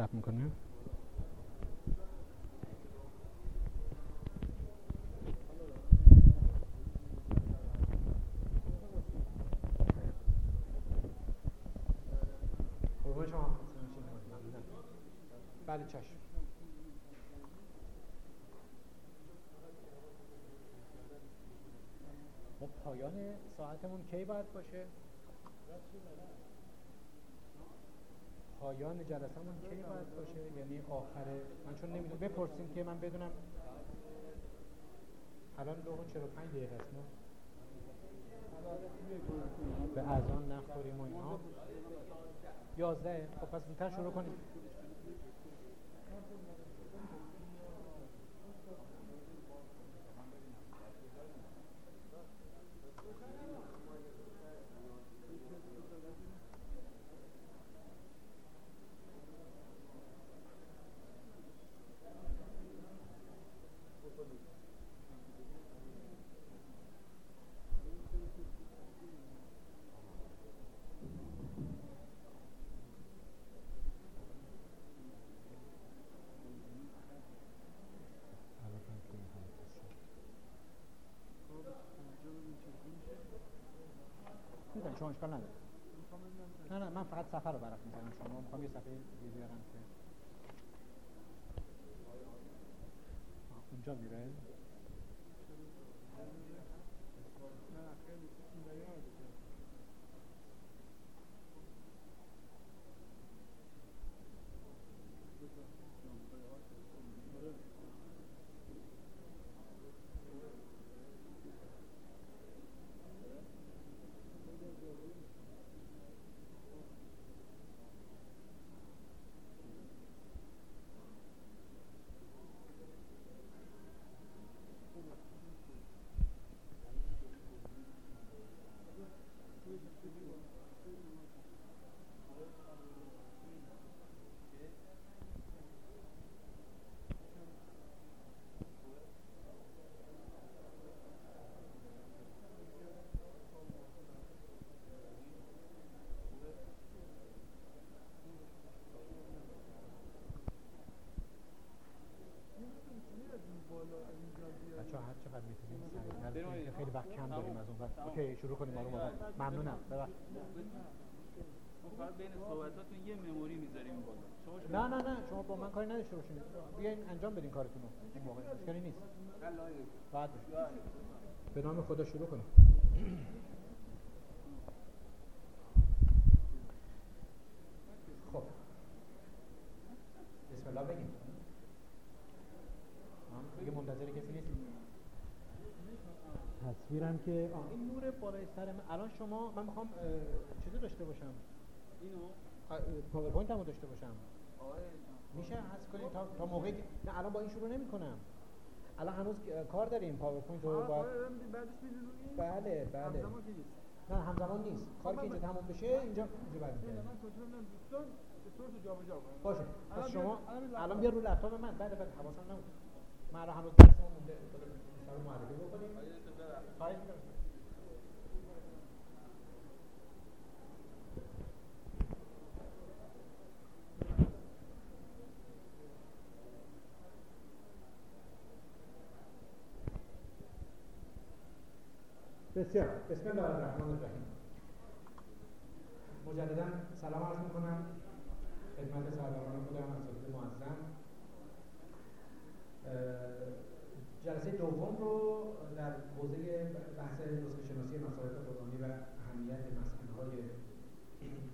ثبت می‌کنه بله چشم. خب پایان ساعتمون کی باید باشه؟ پایان جلسهمون کی باید باشه؟ یعنی آخر من چون نمی‌دونم. بپرسیم که من بدونم. الان لو 45 دقیقه است ما به اذان نخوریم و اینها. 11 خب پس زودتر شروع کنیم. شروع کنیم. آروم آروم. ممنونم. ببخشید. فقط بین صحبتاتون یه مموری می‌ذاریم بالا نه نه نه. شما با من کاری نداشته باشین. بیاین انجام بدین کارتون رو این موقع. اشکالی نیست. بعد. به نام خدا شروع کنیم خب. بسم الله. بگیم دیگه منتظر کسی نیست تصویرم که آه این نور بالای سر من الان شما من می‌خوام چیزی داشته باشم اینو پاورپوینت هم داشته باشم میشه حذف کنیم تا, تا موقعی نه الان با این شروع نمی کنم الان هنوز کار داریم پاورپوینت رو با بله بله نه همزمان نیست کاری که اینجا تموم بشه اینجا اینجا برمیگردیم باشه پس شما الان بیا رو لپتاپ من بله بله حواسم نبود من الان هنوز درس مونده سر معرفی بکنیم بسیار بسم الله الرحمن الرحیم. مجددا سلام عرض می‌کنم. خدمت سروران خودم اساتید معظم. جلسه دوم رو در حوزه بحث نسخه شناسی مسائل قرآنی و اهمیت مسئله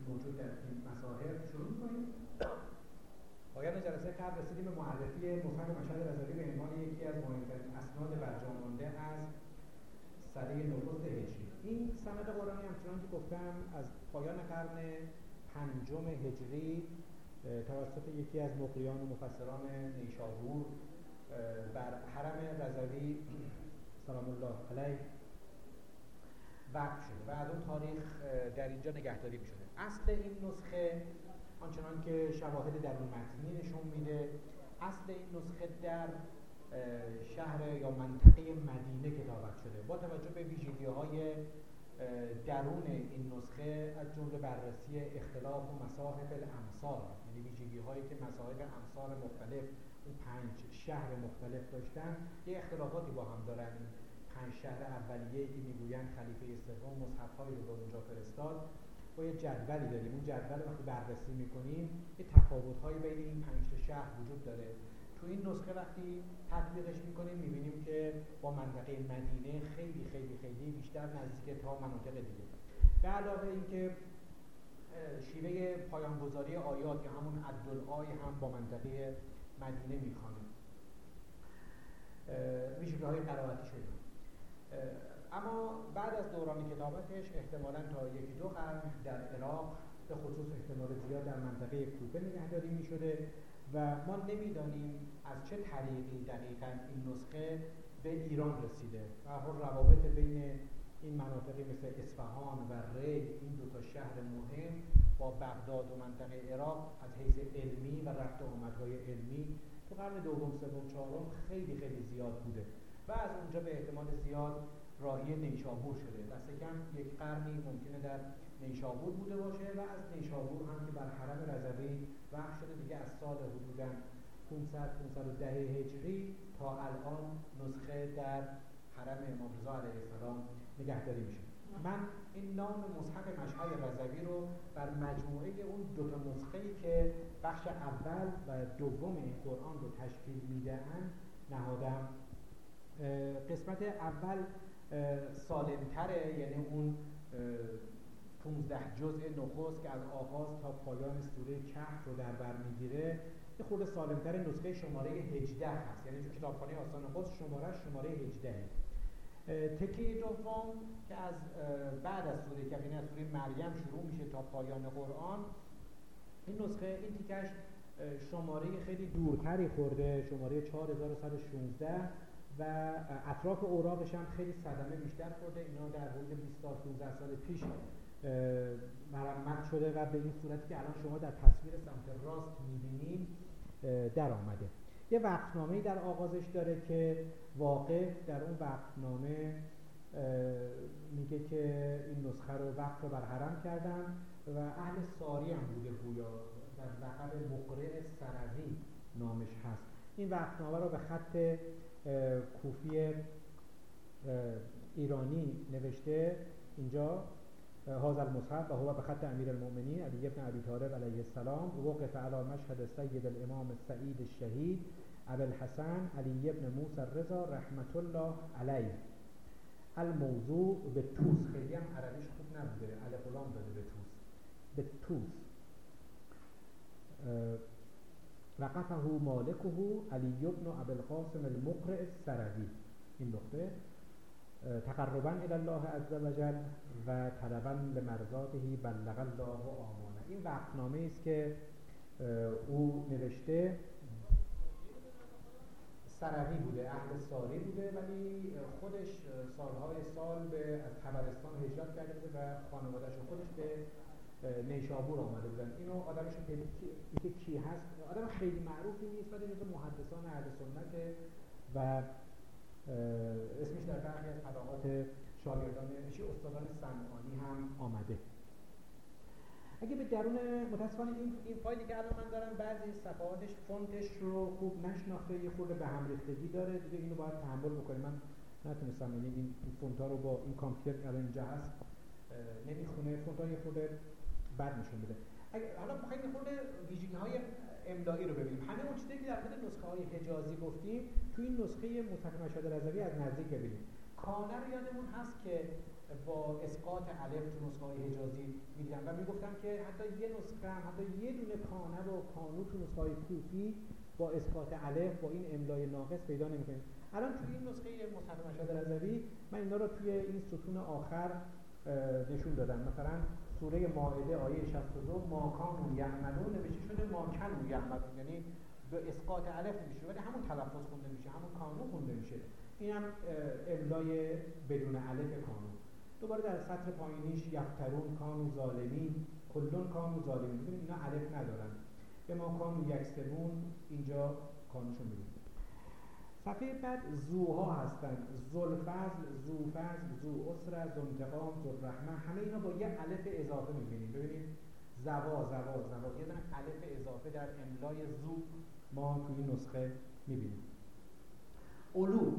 موجود در این مصاحب شروع می‌کنیم. پایان جلسه قبل رسیدیم به معرفی مفهم مشهد رضوی به عنوان یکی از مهمترین اسناد برجامانده از سده نخست هجری. این سند قرآنی همچنان که گفتم از پایان قرن پنجم هجری توسط یکی از مقریان و مفسران نیشابور بر حرم رضوی سلام الله علیه وقت شده و از اون تاریخ در اینجا نگهداری می شده اصل این نسخه آنچنان که شواهد در اون متنی نشون میده اصل این نسخه در شهر یا منطقه مدینه کتابت شده. با توجه به ویژگی های درون این نسخه از جمله بررسی اختلاف و مصاحب الامثال یعنی ویژگی هایی که مصاحب امثال مختلف پنج شهر مختلف داشتن یه اختلافاتی با هم دارن. این پنج شهر اولیه که می‌گویند خلیفه سوم مصحف رو به اونجا فرستاد. با یه جدولی داریم. اون جدول وقتی بررسی می‌کنیم یه تفاوت هایی بین این پنج شهر وجود داره. تو این نسخه وقتی تطبیقش می‌کنیم می‌بینیم که با منطقه مدینه خیلی خیلی خیلی بیشتر نزدیک تا مناطق دیگه. به علاوه اینکه شیوه پایانگذاری آیات یا همون عدالآی هم با منطقه مدینه می‌خوانه. ویژگی های قرائتی شده. اما بعد از دوران کتابتش احتمالا تا یکی دو قرن در عراق به خصوص احتمال زیاد در منطقه کوفه نگهداری می شده و ما نمی‌دانیم از چه طریقی دقیقا این نسخه به ایران رسیده. و روابط بین این مناطقی مثل اصفهان و ری این دو تا شهر مهم با بغداد و منطقه عراق از حیث علمی و رفت آمدهای علمی تو قرن دوم سوم چهارم خیلی خیلی زیاد بوده و از اونجا به احتمال زیاد راهی نیشابور شده دست کم یک قرنی ممکنه در نیشابور بوده باشه و از نیشابور هم که بر حرم رضوی وقت شده دیگه از سال حدودا 500 510 هجری تا الان نسخه در حرم امام رضا علیه السلام نگهداری میشه. من این نام مصحف مشهد رضوی رو بر مجموعه اون دو تا نسخه که بخش اول و دوم این قرآن رو تشکیل می‌دهند نهادم. قسمت اول سالمتره یعنی اون 15 جزء نخست که از آغاز تا پایان سوره کهف رو در بر می‌گیره. یه خورده سالمتر نسخه شماره 18 هست. یعنی کتابخانه آسان قدس شماره شماره 18 تکه دوم که از بعد از سوره کهف یعنی از سوره مریم شروع میشه تا پایان قرآن. این نسخه این تیکش شماره خیلی دورتری خورده شماره 4116 و اطراف اوراقش هم خیلی صدمه بیشتر خورده. اینا در حدود 20 تا 15 سال پیش مرمت شده و به این صورتی که الان شما در تصویر سمت راست می‌بینید در آمده یه وقتنامه در آغازش داره که واقف در اون وقتنامه میگه که این نسخه رو وقت رو برحرم کردن و اهل ساری هم بوده گویا. در لقب مقرع سروی نامش هست. این وقتنامه رو به خط کوفی ایرانی نوشته. اینجا هذا المصحف و هو به خط امیر المؤمنین علی ابن ابی طالب علیه السلام وقف علی مشهد سید الامام سعید الشهید ابو الحسن علی ابن موسی الرضا رحمت الله علیه. الموضوع به توس خیلی هم عربیش خوب نبوده. الف غلام داده به توس به توس وقفه مالکه علی ابن ابو القاسم المقرع السروی این نقطه. تقربا الى الله عز وجل و طلبا لمرضاته بلغ الله آمانه. این وقتنامه است که او نوشته. سروی بوده اهل ساری بوده ولی خودش سالهای سال به از تبرستان هجرت کرده بوده و خانوادهش خودش به نیشابور آمده بودن. اینو آدمش که کی هست آدم خیلی معروفی نیست ولی جزو محدثان اهل سنت و اسمش در برخی از طبقات شاگردان استادان صنعانی هم آمده. اگه به درون متاسفانه این این فایلی که الان من دارم بعضی صفحاتش فونتش رو خوب نشناخته یه خورده به هم ریختگی داره. دیگه اینو باید تحمل بکنیم. من نتونستم یعنی این فونت رو با این کامپیوتر که الان اینجا هست نمی‌خونه. فونت یه خورده بد نشون بده اگه حالا می‌خوایم یه خورده ویژگی های املایی رو ببینیم. همه اون چیزی که در مورد نسخه های حجازی گفتیم تو این نسخه مصحف مشهد رضوی از نزدیک ببینیم. کانه رو یادمون هست که با اسقاط الف تو نسخه های حجازی می‌دیدم و می‌گفتم که حتی یه نسخه هم حتی یه دونه کانه و کانو تو نسخه های کوفی با اسقاط الف با این املای ناقص پیدا نمی‌کنیم الان توی این نسخه مصحف مشهد رضوی من اینا رو توی این ستون آخر نشون دادم. مثلا سوره مائده آیه 62 ما کانو یعملون نوشته شده ما کنو یعملون. یعنی به اسقاط الف نمیشه ولی همون تلفظ خونده میشه همون کانو خونده میشه. این هم املای بدون الف کانو دوباره در سطر پایینیش یفترون کانو ظالمین کلون کانو ببینید اینا الف ندارن. به ما کانو یکسبون اینجا کانوشو می‌بینید صفحه بعد زوها هستن زلفزل زوفزل زو اسر زنتقام زرحمه همه اینا با یه الف اضافه می‌بینیم. ببینید؟ زوا زوا زوا. یه دونه الف اضافه در املای زو ما توی نسخه می‌بینیم. علو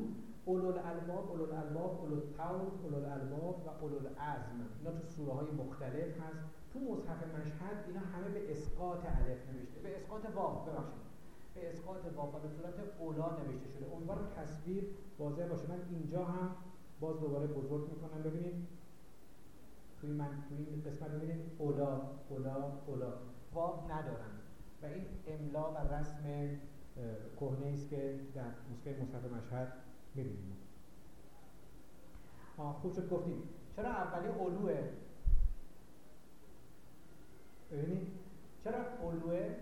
اولو الالباب اولو الالباب اولو الطول اولو الالباب و اولو العزم اینا تو سوره های مختلف هست. تو مصحف مشهد اینا همه به اسقاط الف نوشته. به اسقاط واو. ببخشید. به اسقاط واو و به صورت اولا نوشته شده. امیدوارم تصویر واضح باشه. من اینجا هم باز دوباره بزرگ می‌کنم. ببینید. توی من توی این قسمت ببینید. اولا اولا اولا واو ندارن و این املا و رسم کهنه است که در نسخه مصحف مشهد می‌بینیم. خوب شد گفتیم چرا اولی علوه ببینید. چرا علوه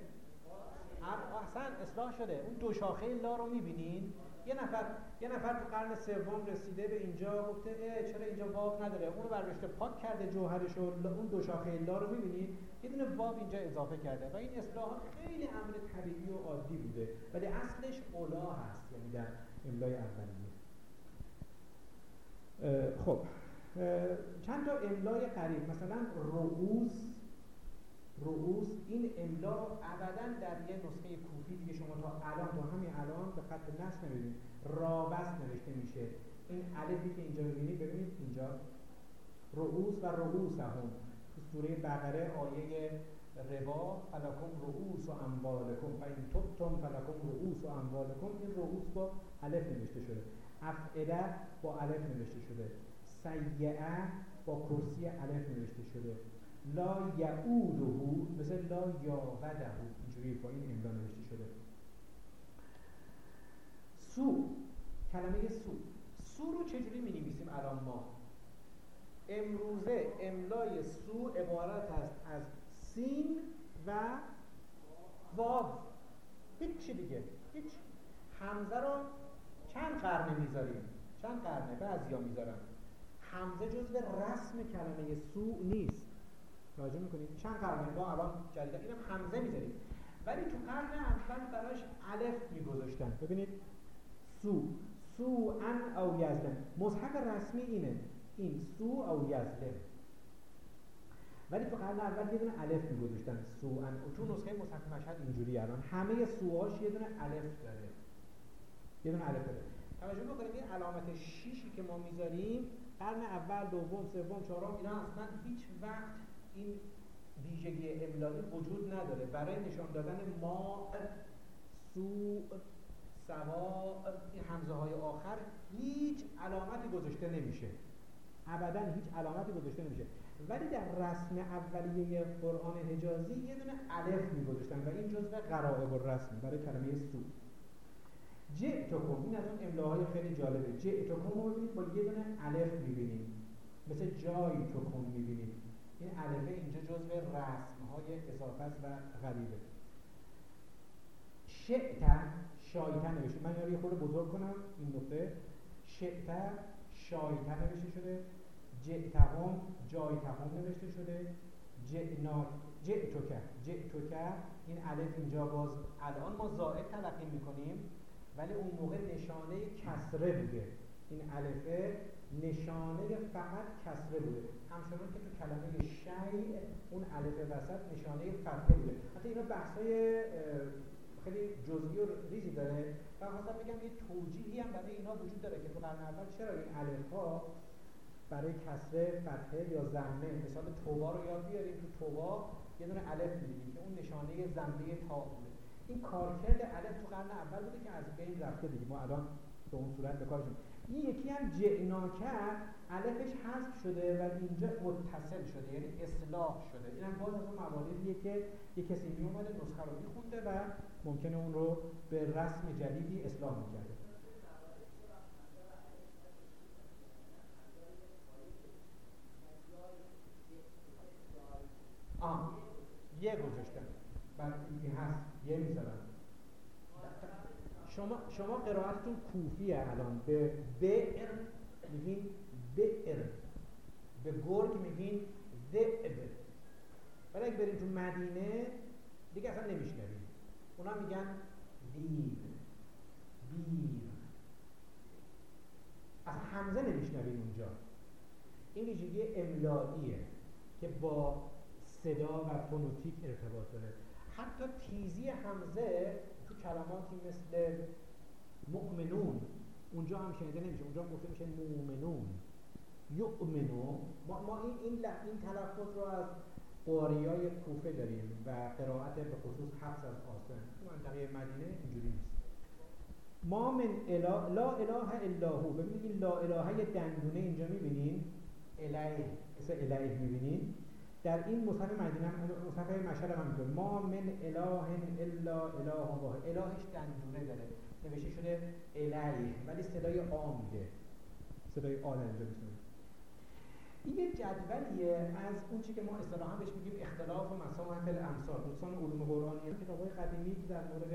اصلا اصلاح شده. اون دو شاخه لا رو می‌بینین؟ یه نفر یه نفر تو قرن سوم رسیده به اینجا گفته چرا اینجا واو نداره؟ اونو برداشته پاک کرده جوهرش اون دو شاخه لا رو می‌بینید یه دونه واو اینجا اضافه کرده. و این اصلاحات خیلی امر طبیعی و عادی بوده. ولی اصلش اولا هست یعنی در املای اولیه. خب. چند تا املای قریب. مثلا رؤوس رؤوس این املا ابدا در یه نسخه کوفی دیگه شما تا الان تا همین الان به خط نصب نمی‌بینید. رابست نوشته میشه. این الفی که اینجا ببینید ببینید اینجا. رؤوس و رؤوس هم تو سوره بقره آیه ربا فلکم رؤوس و اموالکم. و این تبتم فلکم رؤوس و اموالکم. این رؤوس با الف نوشته شده. افعله با الف نوشته شده. سیعه با کرسی الف نوشته شده. لا یعودهو مثل لا یاودهو اینجوری با این املا نوشته شده. سو کلمه سو. سو رو چجوری می نویسیم الان ما؟ امروزه املای سو عبارت است از سین و واو. هیچ دیگه هیچ. همزه رو چند قرنه می‌ذاریم؟ چند قرنه؟ بعضیا می‌ذارن. همزه جزو رسم کلمه سو نیست. توجه می‌کنید. چند قرن ما الان جدیدا. اینم همزه می‌ذاریم. ولی تو قرن اول براش الف میگذاشتن. ببینید. سو. سو ان او یزلم. مصحف رسمی اینه. این سو او یزلم. ولی تو قرن اول یه دونه الف میگذاشتن. سو ان تو نسخه مصحف مشهد اینجوری الان. همه سوهاش یه دونه الف داره. یه دونه الف داره. توجه بکنید این علامت شیشی که ما می‌ذاریم قرن اول دوم سوم چهارم اینا اصلا هیچ وقت این ویژگی املایی وجود نداره. برای نشان دادن ما سو سوا این همزه های آخر هیچ علامتی گذاشته نمیشه. ابدا هیچ علامتی گذاشته نمیشه. ولی در رسم اولیه قرآن حجازی یه دونه الف میگذاشتن و این جزء قرائب الرسم برای کلمه سو. جئتکم. این از اون املاهای خیلی جالبه. جئتکم رو ببینید با یه دونه الف می‌بینید. مثل جای توکم می‌بینید. این علفه اینجا جزو رسم های اضافه و غریبه. شعتن شایتن نوشته. من یه خود بزرگ کنم این نقطه. شعتن شایتن نوشته شده. جعتهم جایتهم نوشته شده. جعنا جعتوکه جعتوکه این علف اینجا باز الان ما زائد تلقیم می‌کنیم ولی اون موقع نشانه کسره بوده. این علفه نشانه فقط کسره بوده. همچنان که تو کلمه شیع اون الف وسط نشانه فتحه بوده. حتی اینا بحثای خیلی جزئی و ریزی داره. و خواستم بگم یه توجیهی هم برای اینا وجود داره که تو قرن اول چرا این الف ها برای کسره فتحه یا زمه؟ مثال توبا رو یاد بیاریم. تو توبا یه دونه الف می‌بینیم که اون نشانه زمه تا بوده. این کارکرد الف تو قرن اول بوده که از بین رفته دیگه. ما الان به اون صورت به کارشون این یکی هم جعناکر علفش حذف شده و اینجا متصل شده یعنی اصلاح شده. این هم باز از اون مواردیه که یه کسی می اومده نسخه رو میخونده و ممکنه اون رو به رسم جدیدی اصلاح می‌کرده. آه یه گذاشتن بعد این هست یه می‌ذارن شما شما قرائتتون کوفیه الان. به بئر میگین بئر به گرگ میگین ذئب ولی اگه بریم تو مدینه دیگه اصلا نمیشنوید اونا میگن دیر بیر از همزه نمیشنوید اونجا. این ویژگی املاییه که با صدا و فونوتیک ارتباط داره. حتی تیزی همزه کلماتی مثل مؤمنون. اونجا هم شنیده نمیشه. اونجا هم گفته میشه مؤمنون. یؤمنو. ما, ما این این, این تلفظ رو از قاریای کوفه داریم و قرائت به خصوص حفظ از آسن تو منطقه مدینه اینجوری نیست. ما من لا اله الا هو. ببینید این لا اله دندونه اینجا می‌بینین؟ الیه. مثل الیه می‌بینین؟ در این مصحف مدینه مصحف مشهد هم همینطور. ما من اله الا اله واحد الهش دندونه داره. نوشته شده الیه ولی صدای آ میده. صدای آ اینجا این یه جدولیه از اون چی که ما اصطلاحا بهش میگیم اختلاف و مساحت الامثال. دوستان علوم قرآنی کتابای قدیمی که در مورد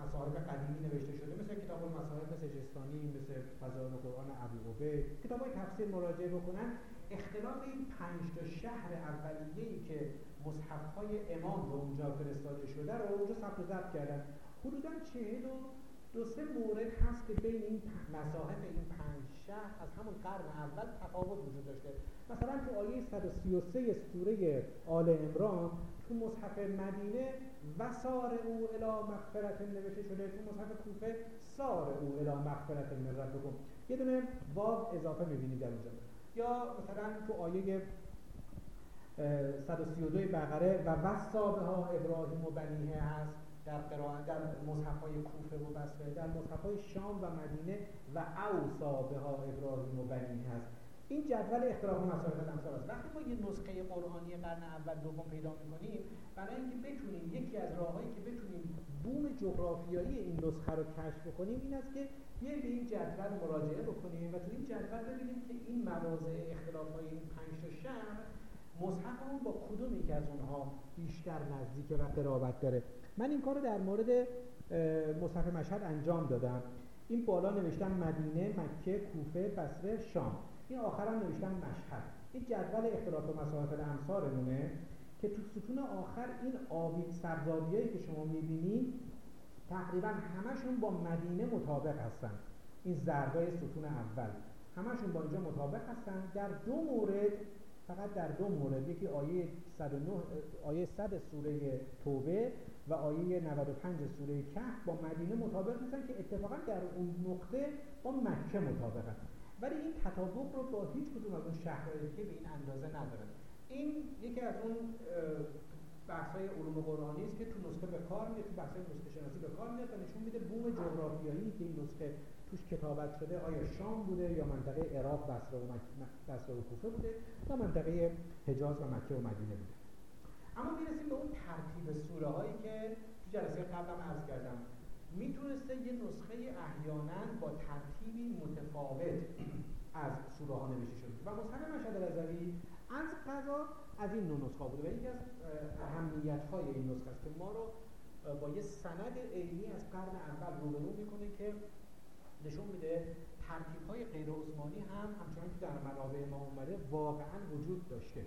مصاحب قدیمی نوشته شده مثل کتاب المصاحب سجستانی مثل فضایل قرآن عبید کتاب های تفسیر مراجعه بکنن. اختلاف این پنج تا شهر اولیه‌ای که مصحف های امام به اونجا فرستاده شده رو اونجا ثبت و ضبط کردن. حدودا چهل و دو سه مورد هست که بین این مصاحف این پنج شهر از همون قرن اول تفاوت وجود داشته. مثلا تو آیه 133 سوره آل عمران تو مصحف مدینه و سار او الی مغفرت نوشته شده. تو مصحف کوفه سار او الی مغفرت من ربکم. یه دونه واو اضافه می‌بینید در اونجا. یا مثلا تو آیه 132 بقره و وصابه ها ابراهیم و بنیه هست در قرائت در مصحف های کوفه و بصره در مصحف های شام و مدینه و اوصابه ها ابراهیم و بنیه هست. این جدول اختلاف مسائل الامثال است. وقتی ما یه نسخه قرآنی قرن اول دوم پیدا می‌کنیم برای اینکه بتونیم یکی از راههایی که بتونیم بوم جغرافیایی این نسخه رو کشف کنیم این است که یه به این جدول مراجعه بکنیم و تو این جدول ببینیم که این مواضع اختلاف های این پنج تا شهر مصحفمون با کدوم یکی از اونها بیشتر نزدیک و قرابت داره. من این کار رو در مورد مصحف مشهد انجام دادم. این بالا نوشتم مدینه، مکه، کوفه، بصره، شام. این آخر هم نوشتم مشهد. این جدول اختلاف و مساحت امثارمونه که تو ستون آخر این آبی سرزابیایی که شما می‌بینید تقریبا همشون با مدینه مطابق هستن. این زرگای ستون اول. همشون با اینجا مطابق هستن. در دو مورد فقط در دو مورد یکی آیه 109 آیه 100 سوره توبه و آیه 95 سوره کهف با مدینه مطابق نیستن که اتفاقا در اون نقطه با مکه مطابقن ولی این تطابق رو با هیچ کدوم از اون شهرهای دیگه به این اندازه ندارن این یکی از اون بحث های علوم قرآنی است که تو نسخه به کار میاد تو بحث نسخه شناسی به کار میاد و نشون میده بوم جغرافیایی که این نسخه توش کتابت شده آیا شام بوده یا منطقه عراق بصره و بصره و کوفه بوده یا منطقه حجاز و مکه و مدینه بوده. اما می‌رسیم به اون ترتیب سوره هایی که تو جلسه قبلم عرض کردم. می‌تونسته یه نسخه احیانا با ترتیبی متفاوت از سوره ها نوشته شده. و مصحف مشهد رضوی از قضا از این نسخه بوده و یکی از اهمیت های این نسخه است که ما رو با یه سند عینی از قرن اول روبرو می‌کنه که نشون میده ترتیب های غیر عثمانی هم همچنان که در منابع ما اومده واقعا وجود داشته.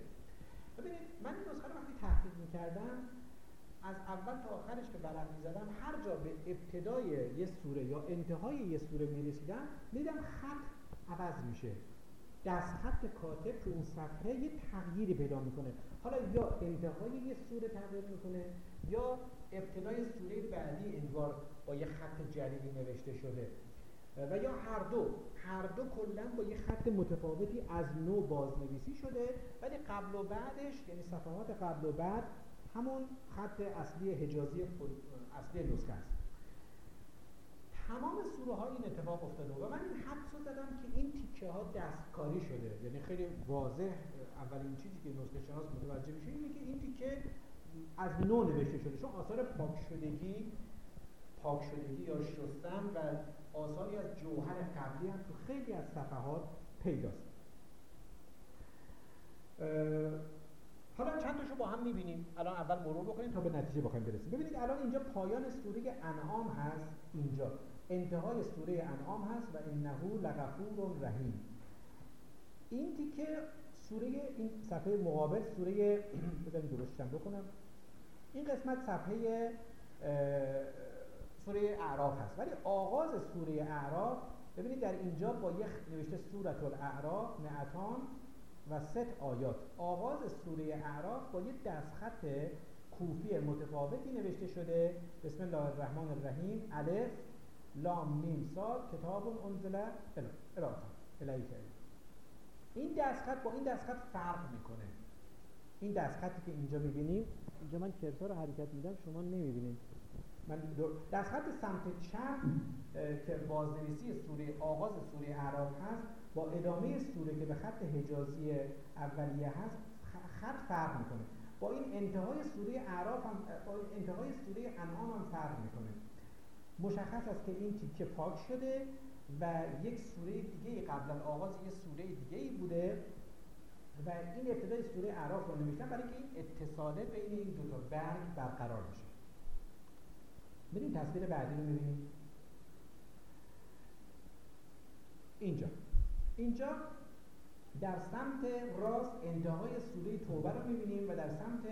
ببینید من این نسخه رو وقتی تحقیق می‌کردم از اول تا آخرش که ورق می‌زدم هر جا به ابتدای یه سوره یا انتهای یه سوره می‌رسیدم دیدم خط عوض میشه. دست خط کاتب تو اون صفحه یه تغییری پیدا می‌کنه. حالا یا انتهای یه سوره تغییر می‌کنه یا ابتدای سوره بعدی انگار با یه خط جدیدی نوشته شده. و یا هر دو. هر دو کلا با یه خط متفاوتی از نو بازنویسی شده ولی قبل و بعدش یعنی صفحات قبل و بعد همون خط اصلی حجازی اصلی نسخه است. تمام سوره های این اتفاق افتاده و من این حدس رو زدم که این تیکه ها دستکاری شده. یعنی خیلی واضح اولین چیزی که نسخه شناس متوجه میشه اینه که این تیکه از نو نوشته شده. چون آثار پاک شدگی پاک شدگی یا شستن و آثاری از جوهر قبلی هم تو خیلی از صفحات پیداست. حالا چند تاشو با هم می‌بینیم. الان اول مرور بکنیم تا به نتیجه بخوایم برسیم. ببینید الان اینجا پایان سوره انعام هست. اینجا. انتهای سوره انعام هست و انه لغفور رحیم. این تیکه سوره این صفحه مقابل سوره بذاریم درستشم بکنم این قسمت صفحه سوره اعراف هست. ولی آغاز سوره اعراف ببینید در اینجا با یک نوشته سورت الاعراف نعتان و ست آیات. آغاز سوره اعراف با یک دستخط کوفی متفاوتی نوشته شده. بسم الله الرحمن الرحیم. الف لام میم صاد کتاب انزل الیک این دستخط با این دستخط فرق می‌کنه. این دستخطی که اینجا می‌بینیم اینجا من کرسر رو حرکت میدم شما نمی‌بینید. من دستخط سمت چپ که بازنویسی سوره آغاز سوره اعراف هست با ادامه سوره که به خط حجازی اولیه هست خط فرق می‌کنه. با این انتهای سوره اعراف هم با انتهای سوره انعام هم فرق می‌کنه. مشخص است که این تیکه پاک شده و یک سوره دیگه قبل آغاز یک سوره دیگه ای بوده و این ابتدای سوره اعراف رو برای که این اتصاله بین این دو تا برگ برقرار بشه. بریم تصویر بعدی رو می‌بینیم اینجا. اینجا در سمت راست انتهای سوره توبه رو می‌بینیم و در سمت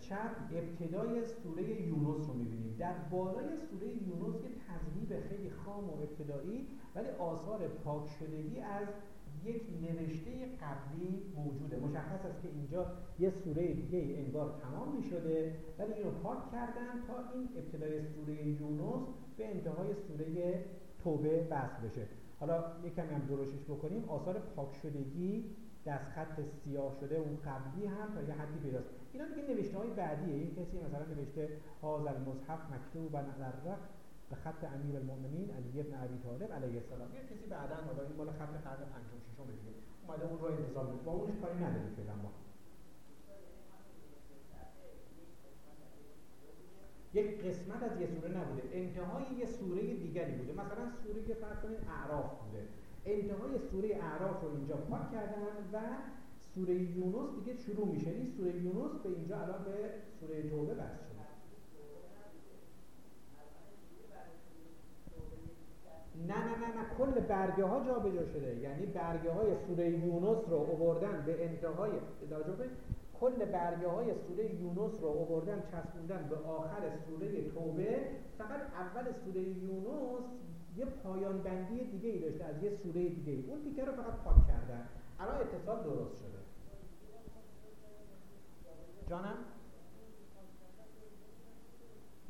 چپ ابتدای سوره یونس رو می‌بینیم. در بالای سوره یونس یه تذهیب خیلی خام و ابتدایی ولی آثار پاک شدگی از یک نوشته قبلی موجوده. مشخص است که اینجا یه سوره دیگه انگار تمام می شده ولی اینو پاک کردن تا این ابتدای سوره یونس به انتهای سوره توبه بس بشه. حالا یکمی هم درشش بکنیم. آثار پاک شدگی دست خط سیاه شده اون قبلی هم تا یه حدی پیداست. اینا دیگه نوشته های بعدیه. این کسی مثلا نوشته هاذا المصحف مکتوب و به خط امیر المؤمنین علی ابن ابی طالب علیه السلام. یه کسی بعدا حالا این مال خط قرن 56 دیگه اومده اون رو انتظام با اونش کاری نداره فعلا ما. یک قسمت از یه سوره نبوده. انتهای یه سوره دیگری بوده. مثلا سوره فرض کنید اعراف بوده. انتهای سوره اعراف رو اینجا پاک کردن و سوره یونس دیگه شروع میشه. این سوره یونس به اینجا الان به سوره توبه شده. نه نه نه نه. کل برگه ها جابجا شده. یعنی برگه های سوره یونس رو آوردن به انتهای کل برگه های سوره یونس رو آوردن چسبوندن به آخر سوره توبه. فقط اول سوره یونس یه پایان بندی دیگه ای داشته از یه سوره دیگه ای اون دیگه رو فقط پاک کردن. الان اتصال درست شده. جانم.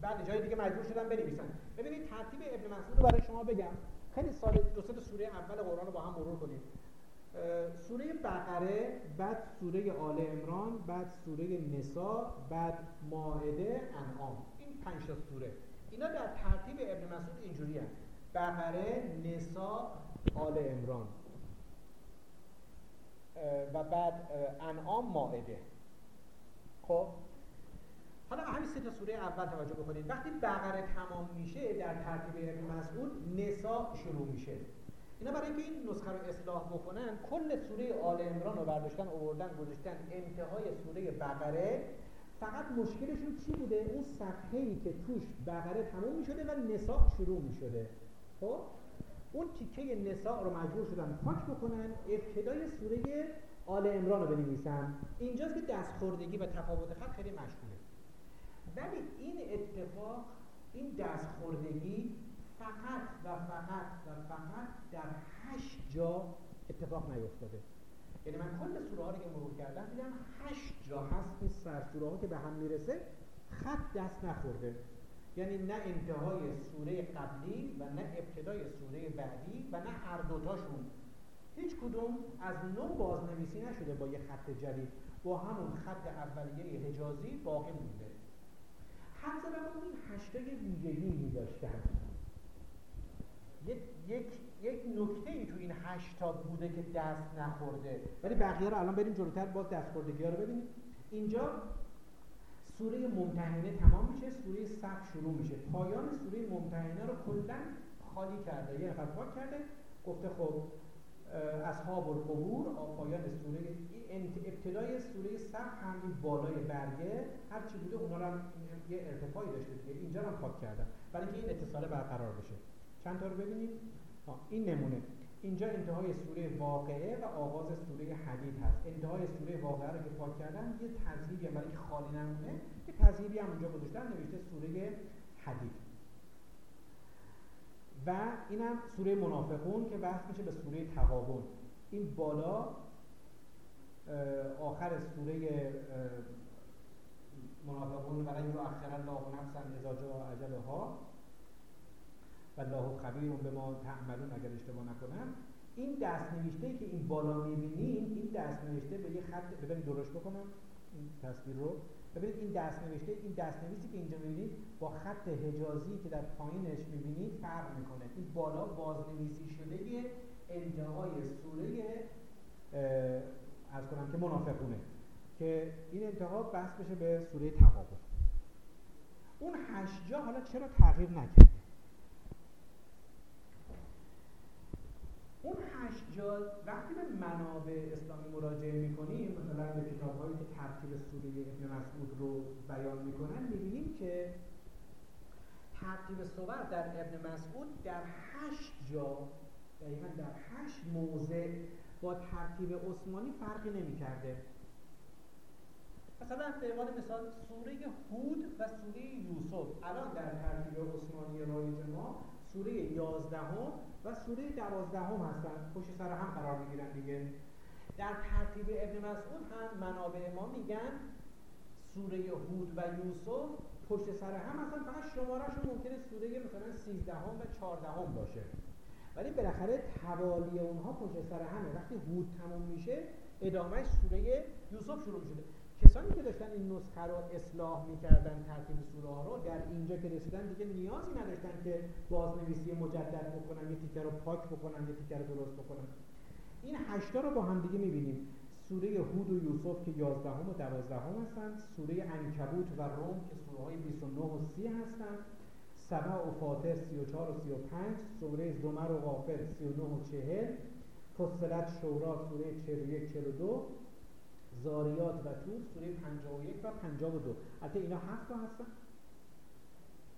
بعد جای دیگه مجبور شدن بنویسن ببینید ترتیب ابن مسعود رو برای شما بگم. خیلی سال دو سه سوره اول قرآن رو با هم مرور کنید. سوره بقره بعد سوره آل عمران بعد سوره نسا بعد ماعده انعام. این پنج تا سوره. اینا در ترتیب ابن مسعود اینجوری هست بقره نسا آل عمران. و بعد انعام ماعده. خب؟ حالا همین سه تا سوره اول توجه بکنید. وقتی بقره تمام میشه در ترتیب ابن مسعود نسا شروع میشه. اینا برای اینکه این نسخه رو اصلاح بکنن کل سوره آل عمران رو برداشتن آوردن گذاشتن انتهای سوره بقره. فقط مشکلشون چی بوده؟ اون صفحه ای که توش بقره تموم می‌شده و نسا شروع می‌شده. خب؟ اون تیکه نسا رو مجبور شدن پاک بکنن. ابتدای سوره آل عمران رو بنویسن اینجاست که دستخوردگی و تفاوت خط خیلی مشهوره ولی این اتفاق این دستخوردگی فقط و فقط و فقط در هشت جا اتفاق نیفتاده. یعنی من کل سوره ها رو که مرور کردم دیدم هشت جا هست این سوره ها که به هم می‌رسه خط دست نخورده. یعنی نه انتهای سوره قبلی و نه ابتدای سوره بعدی و نه هر دوتاشون هیچ کدوم از نو بازنویسی نشده با یه خط جدید. با همون خط اولیه حجازی باقی مونده. حد زدم این هشتا یه ویژگی می داشتن یک, یک, نکته ای تو این هشتا بوده که دست نخورده. ولی بقیه رو الان بریم جلوتر باز دست خوردگی ها رو ببینیم. اینجا سوره ممتحنه تمام میشه سوره صف شروع میشه. پایان سوره ممتحنه رو کلا خالی کرده. یه نفر پاک کرده گفته خب اصحاب القبور پایان سوره ابتدای سوره صف هم این بالای برگه هر چی بوده اونا یه ارتفاعی داشته دیگه. اینجا رو هم پاک کردن برای اینکه این اتصال برقرار بشه. چند تا رو ببینید این نمونه. اینجا انتهای سوره واقعه و آغاز سوره حدید هست. انتهای سوره واقعه رو که پاک کردن یه تذهیبی هم برای خالی نمونه یه تذهیبی هم اونجا گذاشتن نوشته سوره حدید. و اینم سوره منافقون که بحث میشه به سوره تقابل این بالا آخر سوره منافقون ولی رو اخر الله نفسا اذا جاء و الله خبیر به ما تعملون اگر اشتباه نکنم. این دست نوشته که این بالا می‌بینیم این دست نوشته به یه خط ببینید درست بکنم این تصویر رو. ببینید این دست نوشته این دست نویسی که اینجا می‌بینید با خط حجازی که در پایینش می‌بینید فرق می‌کنه. این بالا بازنویسی شده انتهای سوره از کنم که منافقونه که این انتها بحث بشه به سوره تقابل. اون هشت جا حالا چرا تغییر نکرده؟ جا وقتی به منابع اسلامی مراجعه می‌کنیم مثلا به کتاب هایی که ترتیب سوره ابن مسعود رو بیان می‌کنن می‌بینیم که ترتیب صور در ابن مسعود در هشت جا دقیقا در هشت موضع با ترتیب عثمانی فرقی نمی‌کرده. مثلا به عنوان مثال سوره هود و سوره یوسف. الان در ترتیب عثمانی رایج ما سوره یازدهم و سوره دوازدهم هستن. پشت سر هم قرار می‌گیرن دیگه. در ترتیب ابن مسعود هم منابع ما میگن سوره هود و یوسف. پشت سر هم هستن فقط شمارهشون ممکنه سوره مثلا 13 و 14 باشه. ولی بالاخره توالی اونها پشت سر همه. وقتی هود تموم میشه ادامهش سوره یوسف شروع میشه کسانی که داشتن این نسخه رو اصلاح می‌کردن ترتیب سوره ها رو در اینجا که رسیدن دیگه نیازی نداشتن که بازنویسی مجدد بکنن یه تیکه رو پاک بکنن یه تیکه رو درست بکنن. این هشتا رو با هم دیگه می‌بینیم. سوره هود و یوسف که 11 و 12 هستن سوره انکبوت و روم که سوره های 29 و 30 هستن سبع و فاطر 34 و 35 سوره زمر و غافر 39 و 40 فصلت شورا سوره 41 42 زاریات و تور سوره 51 و 52 البته اینا هفت تا هستن.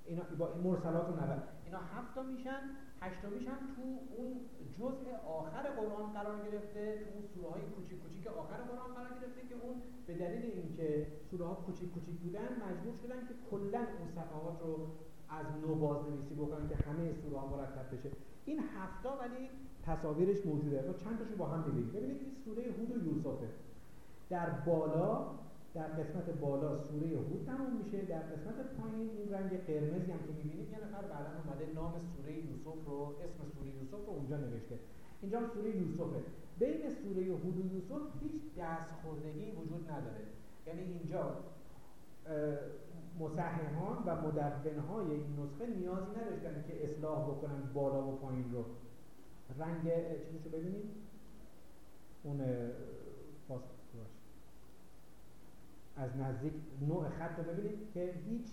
اینا با مرسلات و نبر اینا هفت تا میشن هشت تا میشن تو اون جزء آخر قرآن قرار گرفته تو اون سوره های کوچیک کوچیک آخر قرآن قرار گرفته که اون به دلیل اینکه سوره ها کوچیک کوچیک بودن مجبور شدن که کلا اون صفحات رو از نو بازنویسی بکنن که همه سوره ها مرتب بشه. این هفتا ولی تصاویرش موجوده. ما چند تاشو با هم ببینید ببینید این سوره هود و یوسفه. در بالا در قسمت بالا سوره هود تموم میشه در قسمت پایین این رنگ قرمزی هم که می‌بینید یه نفر بعدا اومده نام سوره یوسف رو اسم سوره یوسف رو اونجا نوشته. اینجا سوره یوسفه. بین سوره هود و یوسف هیچ دست خوردگی وجود نداره. یعنی اینجا مصححان و مدونهای این نسخه نیازی نداشتن که اصلاح بکنن بالا و پایین رو. رنگ چیزشو ببینید؟ اون از نزدیک نوع خط رو ببینید که هیچ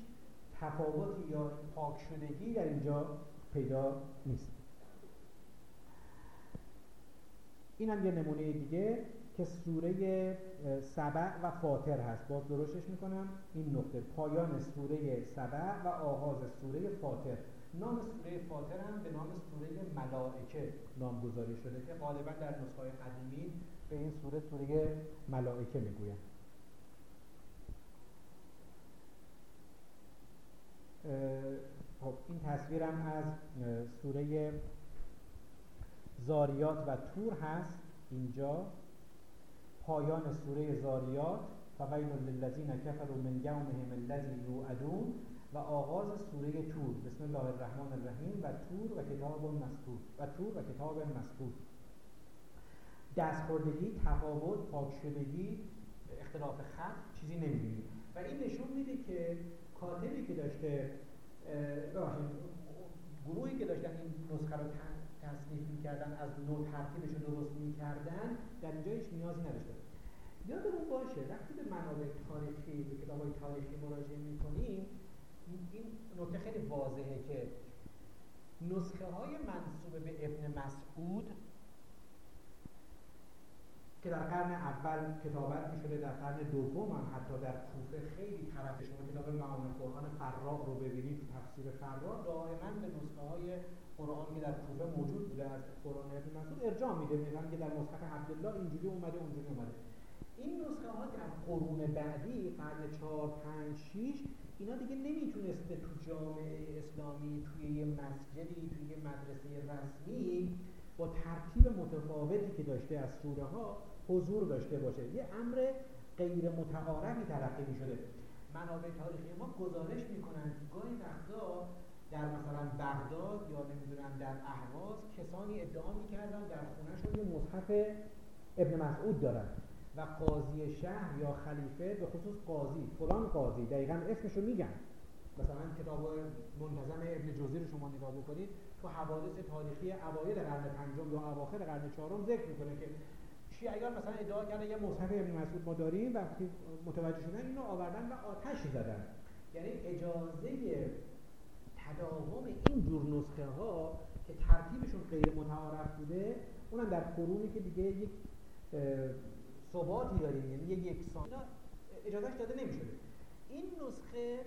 تفاوتی یا پاک شدگی در اینجا پیدا نیست. این هم یه نمونه دیگه که سوره سبع و فاتر هست. باز درستش می‌کنم. این نقطه. پایان سوره سبع و آغاز سوره فاتر. نام سوره فاتر هم به نام سوره ملائکه نامگذاری شده که غالبا در نسخه قدیمی به این سوره سوره ملائکه می‌گویند. خب این تصویرم از سوره زاریات و تور هست اینجا پایان سوره زاریات فویل للذین کفروا من یومهم الذی یوعدون و آغاز سوره تور بسم الله الرحمن الرحیم. و تور و کتاب مسکور و تور و کتاب مسکور دستخوردگی تفاوت پاک شدگی اختلاف خط چیزی نمی‌بینید و این نشون میده که کاتبی که داشته گروهی که داشتن این نسخه رو تصنیف می‌کردن از نو ترتیبش رو درست می‌کردن در اینجا هیچ نیازی نداشته. یادمون باشه وقتی به منابع تاریخی به کتاب های تاریخی مراجعه می‌کنیم این نکته خیلی واضحه که نسخه های منصوب به ابن مسعود که در قرن اول کتابت می شده در قرن دوم هم حتی در کوفه خیلی طرف شما کتاب معانی قرآن فراغ رو ببینید تفسیر فراغ دائما به نسخه های قرآن که در کوفه موجود بوده از قرآن ابن مسعود ارجاع میده میگن که در مصحف عبدالله اینجوری اومده اونجوری اومده. این نسخه ها در قرون بعدی قرن 4 5 6 اینا دیگه نمی‌تونسته تو جامعه اسلامی توی یه مسجدی توی یه مدرسه رسمی با ترتیب متفاوتی که داشته از سوره ها حضور داشته باشه. یه امر غیر متعارفی تلقی می شده منابع تاریخی ما گزارش می‌کنن گاهی وقتا در مثلا بغداد یا نمی‌دونم در اهواز کسانی ادعا می‌کردن در خونهشون یه مصحف ابن مسعود دارن و قاضی شهر یا خلیفه به خصوص قاضی فلان قاضی دقیقا اسمشو میگن. مثلا کتاب منتظم ابن جوزی رو شما نگاه بکنید تو حوادث تاریخی اوایل قرن پنجم یا اواخر قرن چهارم ذکر می‌کنه که شیعیان مثلا ادعا کردن یه مصحف ابن مسعود ما داریم وقتی متوجه شدن اینو آوردن و آتش زدن. یعنی اجازه تداوم این جور نسخه ها که ترتیبشون غیر متعارف بوده اونم در قرونی که دیگه یک ثباتی داریم. یعنی یک یکسان اجازهش داده نمی‌شده. این نسخه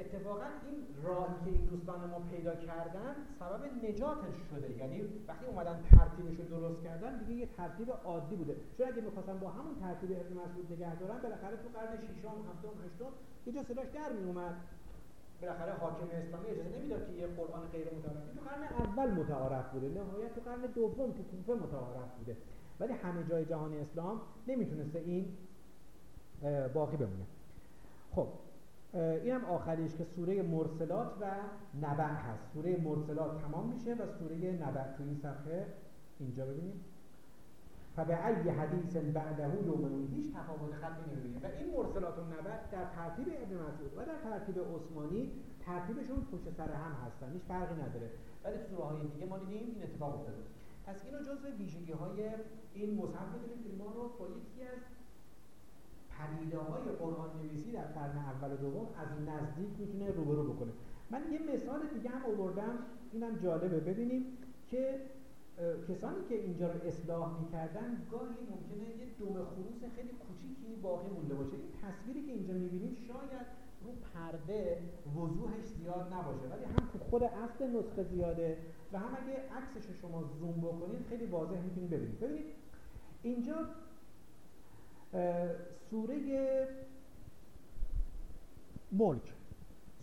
اتفاقا این راهی که این دوستان ما پیدا کردن سبب نجاتش شده. یعنی وقتی اومدن ترتیبش رو درست کردن دیگه یه ترتیب عادی بوده. چون اگه می‌خواستن با همون ترتیب ابن مسعود نگه دارن بالاخره تو قرن ششم هفتم هشتم یه جا صداش در می اومد بالاخره حاکم اسلامی اجازه نمی‌داد که یه قرآن غیر متعارف تو قرن اول متعارف بوده. نهایت تو قرن دوم تو کوفه متعارف بوده. ولی همه جای جهان اسلام نمی‌تونسته این باقی بمونه. خب این هم آخریش که سوره مرسلات و نبع هست. سوره مرسلات تمام میشه و سوره نبع تو این صفحه اینجا ببینید فبه ای حدیث بعده یومنون هیچ تفاوت خطی نمی‌بینید و این مرسلات و نبع در ترتیب ابن مسعود و در ترتیب عثمانی ترتیبشون پشت سر هم هستن هیچ فرقی نداره. ولی سوره های دیگه ما دیدیم این اتفاق افتاده. پس اینو جزء ویژگی های این مصحف بدونید که ما رو با یکی از پدیده های قرآن نویسی در قرن اول و دوم از نزدیک می‌تونه روبرو بکنه. من یه مثال دیگه هم آوردم اینم جالبه. ببینیم که کسانی که اینجا رو اصلاح می‌کردن گاهی ممکنه یه دوم خروس خیلی کوچیکی باقی مونده باشه. این تصویری که اینجا می‌بینید شاید رو پرده وضوحش زیاد نباشه ولی هم تو خود اصل نسخه زیاده و هم اگه عکسش رو شما زوم بکنید خیلی واضح می‌تونید ببینید ببینید اینجا سوره ملک.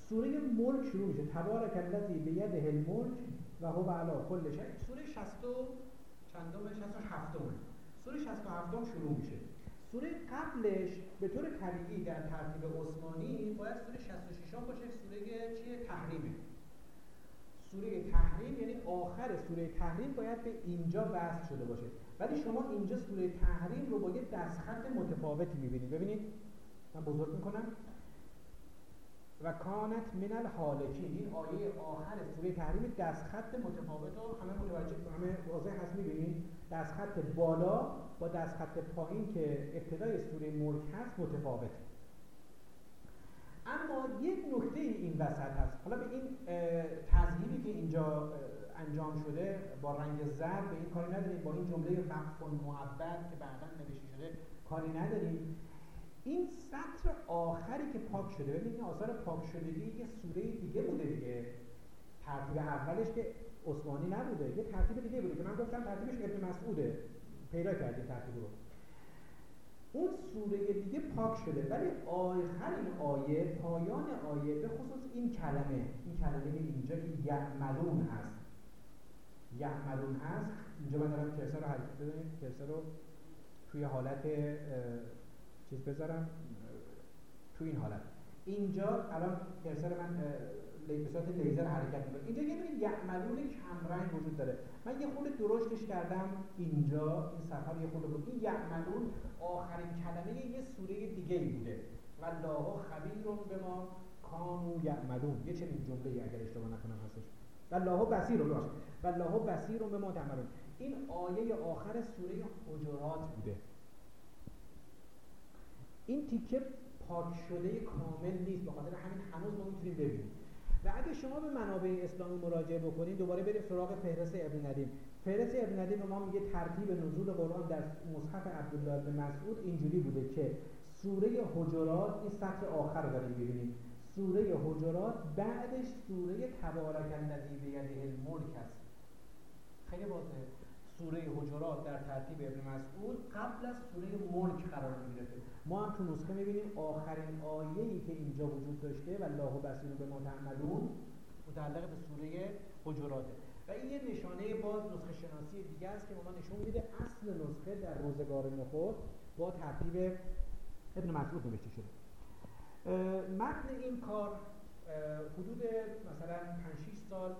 سوره ملک شروع میشه. تبارک الذی بیده الملک و هو علی کل شیء سوره 60 چندم 67 سوره 67 شروع میشه. سوره قبلش به طور طبیعی در ترتیب عثمانی باید سوره 66 باشه. سوره چیه تحریمه. سوره تحریم یعنی آخر سوره تحریم باید به اینجا وصل شده باشه. ولی شما اینجا سوره تحریم رو با یه دستخط متفاوتی می‌بینید. ببینید من بزرگ می‌کنم. و کانت من الحالکین این آیه آخر سوره تحریم دستخط متفاوت رو همه متوجه همه واضح هست می‌بینید؟ دستخط بالا با دستخط پایین که ابتدای سوره ملک هست متفاوت. اما یک نکته این وسط هست. حالا به این تذهیبی که اینجا انجام شده با رنگ زرد به این کاری نداریم. با این جمله وقف معبد که بعدا نوشته شده کاری نداریم. این سطر آخری که پاک شده ببینید این آثار پاک شدگی یه سوره دیگه بوده دیگه. ترتیب اولش که عثمانی نبوده یه ترتیب دیگه بوده که من گفتم ترتیبش ابن مسعوده. پیدا کردیم ترتیب رو. اون سوره دیگه پاک شده ولی آخر این آیه پایان آیه به خصوص این کلمه این کلمه اینجا که یعملون هست. یعملون هست. اینجا من دارم کرسر رو حرکت بزنید کرسر رو توی حالت چیز بذارم. توی این حالت. اینجا الان کرسر من صورت لیزر حرکت می‌کنه اینجا یه دونه یعملون کمرنگ وجود داره. من یه خورده درشتش کردم اینجا. این سفر یه خورده بود. این یعملون آخرین کلمه یه سوره دیگه بوده. و الله خبیر به ما کانو یعملون یه چنین جمله اگر اشتباه نکنم هستش. و الله بصیر باشه و الله بصیر به ما تعملون. این آیه آخر سوره حجرات بوده. این تیکه پاک شده کامل نیست بخاطر همین هنوز ما می‌تونیم ببینیم. و اگه شما به منابع اسلامی مراجعه بکنید دوباره بریم سراغ فهرست ابن ندیم. فهرست ابن ندیم ما میگه ترتیب نزول قرآن در مصحف عبدالله بن مسعود اینجوری بوده که سوره حجرات این سطر آخر رو داریم ببینید سوره حجرات بعدش سوره تبارک الذی بیده الملک است. خیلی واضحه سوره حجرات در ترتیب ابن مسعود قبل از سوره ملک قرار می‌گرفته. ما هم تو نسخه می‌بینیم آخرین آیه‌ای که اینجا وجود داشته و الله بصیر به ما تعملون متعلق به سوره حجراته. و این یه نشانه باز نسخه شناسی دیگه است که ما نشون میده اصل نسخه در روزگار نخود با ترتیب ابن مسعود نوشته شده. متن این کار حدود مثلا 5 6 سال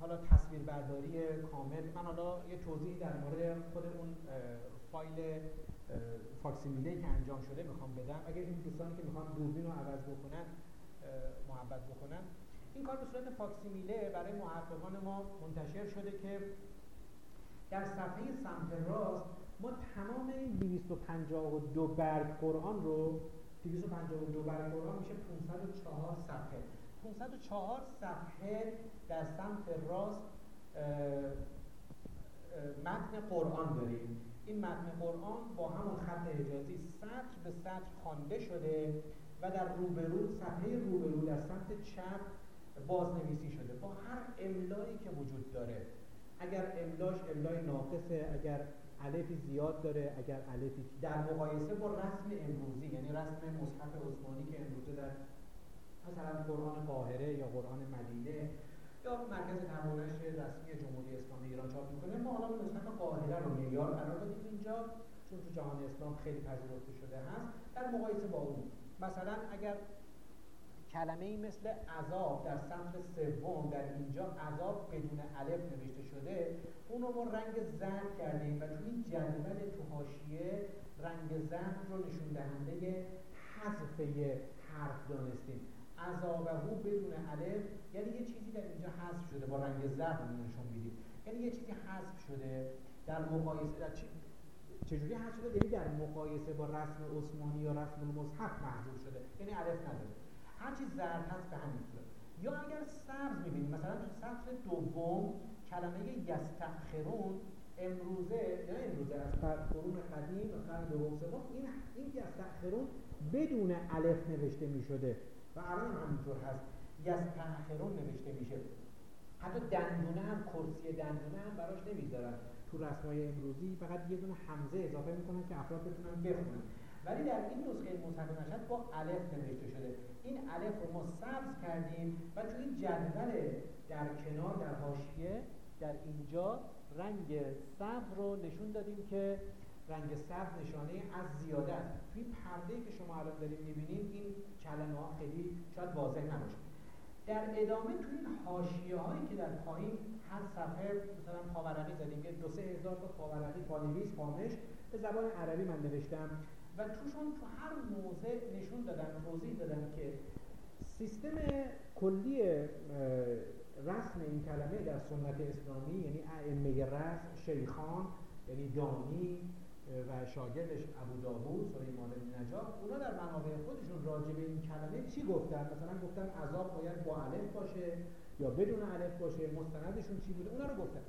حالا تصویر برداری کامل. من حالا یه توضیح در مورد خود اون فایل فاکسیمیله که انجام شده می‌خوام بدم. اگر این دوستانی که می‌خوان دوربین رو عوض بکنن محبت بکنن. این کار به صورت فاکسیمیله برای محققان ما منتشر شده که در صفحه سمت راست ما تمام این 252 برگ قرآن رو 252 برگ قرآن میشه 504 صفحه. 504 صفحه در سمت راست متن قرآن داریم. این متن قرآن با همون خط حجازی سطر به سطر خوانده شده و در روبرو صفحه روبرو در سمت چپ بازنویسی شده. با هر املایی که وجود داره اگر املاش املای ناقصه اگر علفی زیاد داره اگر علفی در مقایسه با رسم امروزی یعنی رسم مصحف عثمانی که امروزه در مثلا قرآن قاهره یا قرآن مدینه یا مرکز تمانش رسمی جمهوری اسلامی ایران چاپ می‌کنه ما حالا مصحف قاهره رو معیار قرار دادیم اینجا چون تو جهان اسلام خیلی پذیرفته شده هست در مقایسه با اون. مثلا اگر کلمه ای مثل عذاب در سمت سوم در اینجا عذاب بدون الف نوشته شده اون رو ما رنگ زرد کردیم و توی این جدول تو حاشیه رنگ زرد رو نشون دهنده حذف حرف دانستیم عذابهو بدون الف یعنی یه چیزی در اینجا حذف شده با رنگ زرد نشون میدیم یعنی یه چیزی حذف شده در مقایسه در چی... چجوری حذف شده؟ یعنی در مقایسه با رسم عثمانی یا رسم المصحف محذوف شده. یعنی الف نداره. هر چیز زرد هست به همین صورت. یا اگر سبز می‌بینیم مثلا تو سطر دوم کلمه یستخرون امروزه نه امروزه از قرون قدیم قرن دوم سوم این این یستخرون بدون الف نوشته می‌شده. و الان همینطور هست. یستخرون نوشته میشه. حتی دندونه هم کرسی دندونه هم براش نمی‌ذارن. تو رسمای امروزی فقط یه دونه حمزه اضافه می‌کنن که افراد بتونن بخونن. ولی در این نسخه مصحف نشد با الف نوشته شده. این الف رو ما سبز کردیم و توی این جدول در کنار در حاشیه در اینجا رنگ سبز رو نشون دادیم که رنگ سبز نشانه از زیاده است. توی پرده که شما الان دارید می‌بینید این کلمه ها خیلی شاید واضح نباشه. در ادامه توی این حاشیه هایی که در پایین هر صفحه مثلا پاورقی زدیم یه دو سه هزار تا پاورقی پانویس خامش به زبان عربی من نوشتم و توشون تو هر موضع نشون دادن توضیح دادن که سیستم کلی رسم این کلمه در سنت اسلامی یعنی ائمه رسم شیخان یعنی دانی و شاگردش ابو داوود سلیمان بن نجار اونا در منابع خودشون راجع به این کلمه چی گفتن؟ مثلا گفتن عذاب باید با الف باشه یا بدون الف باشه مستندشون چی بوده؟ اونا رو گفتن.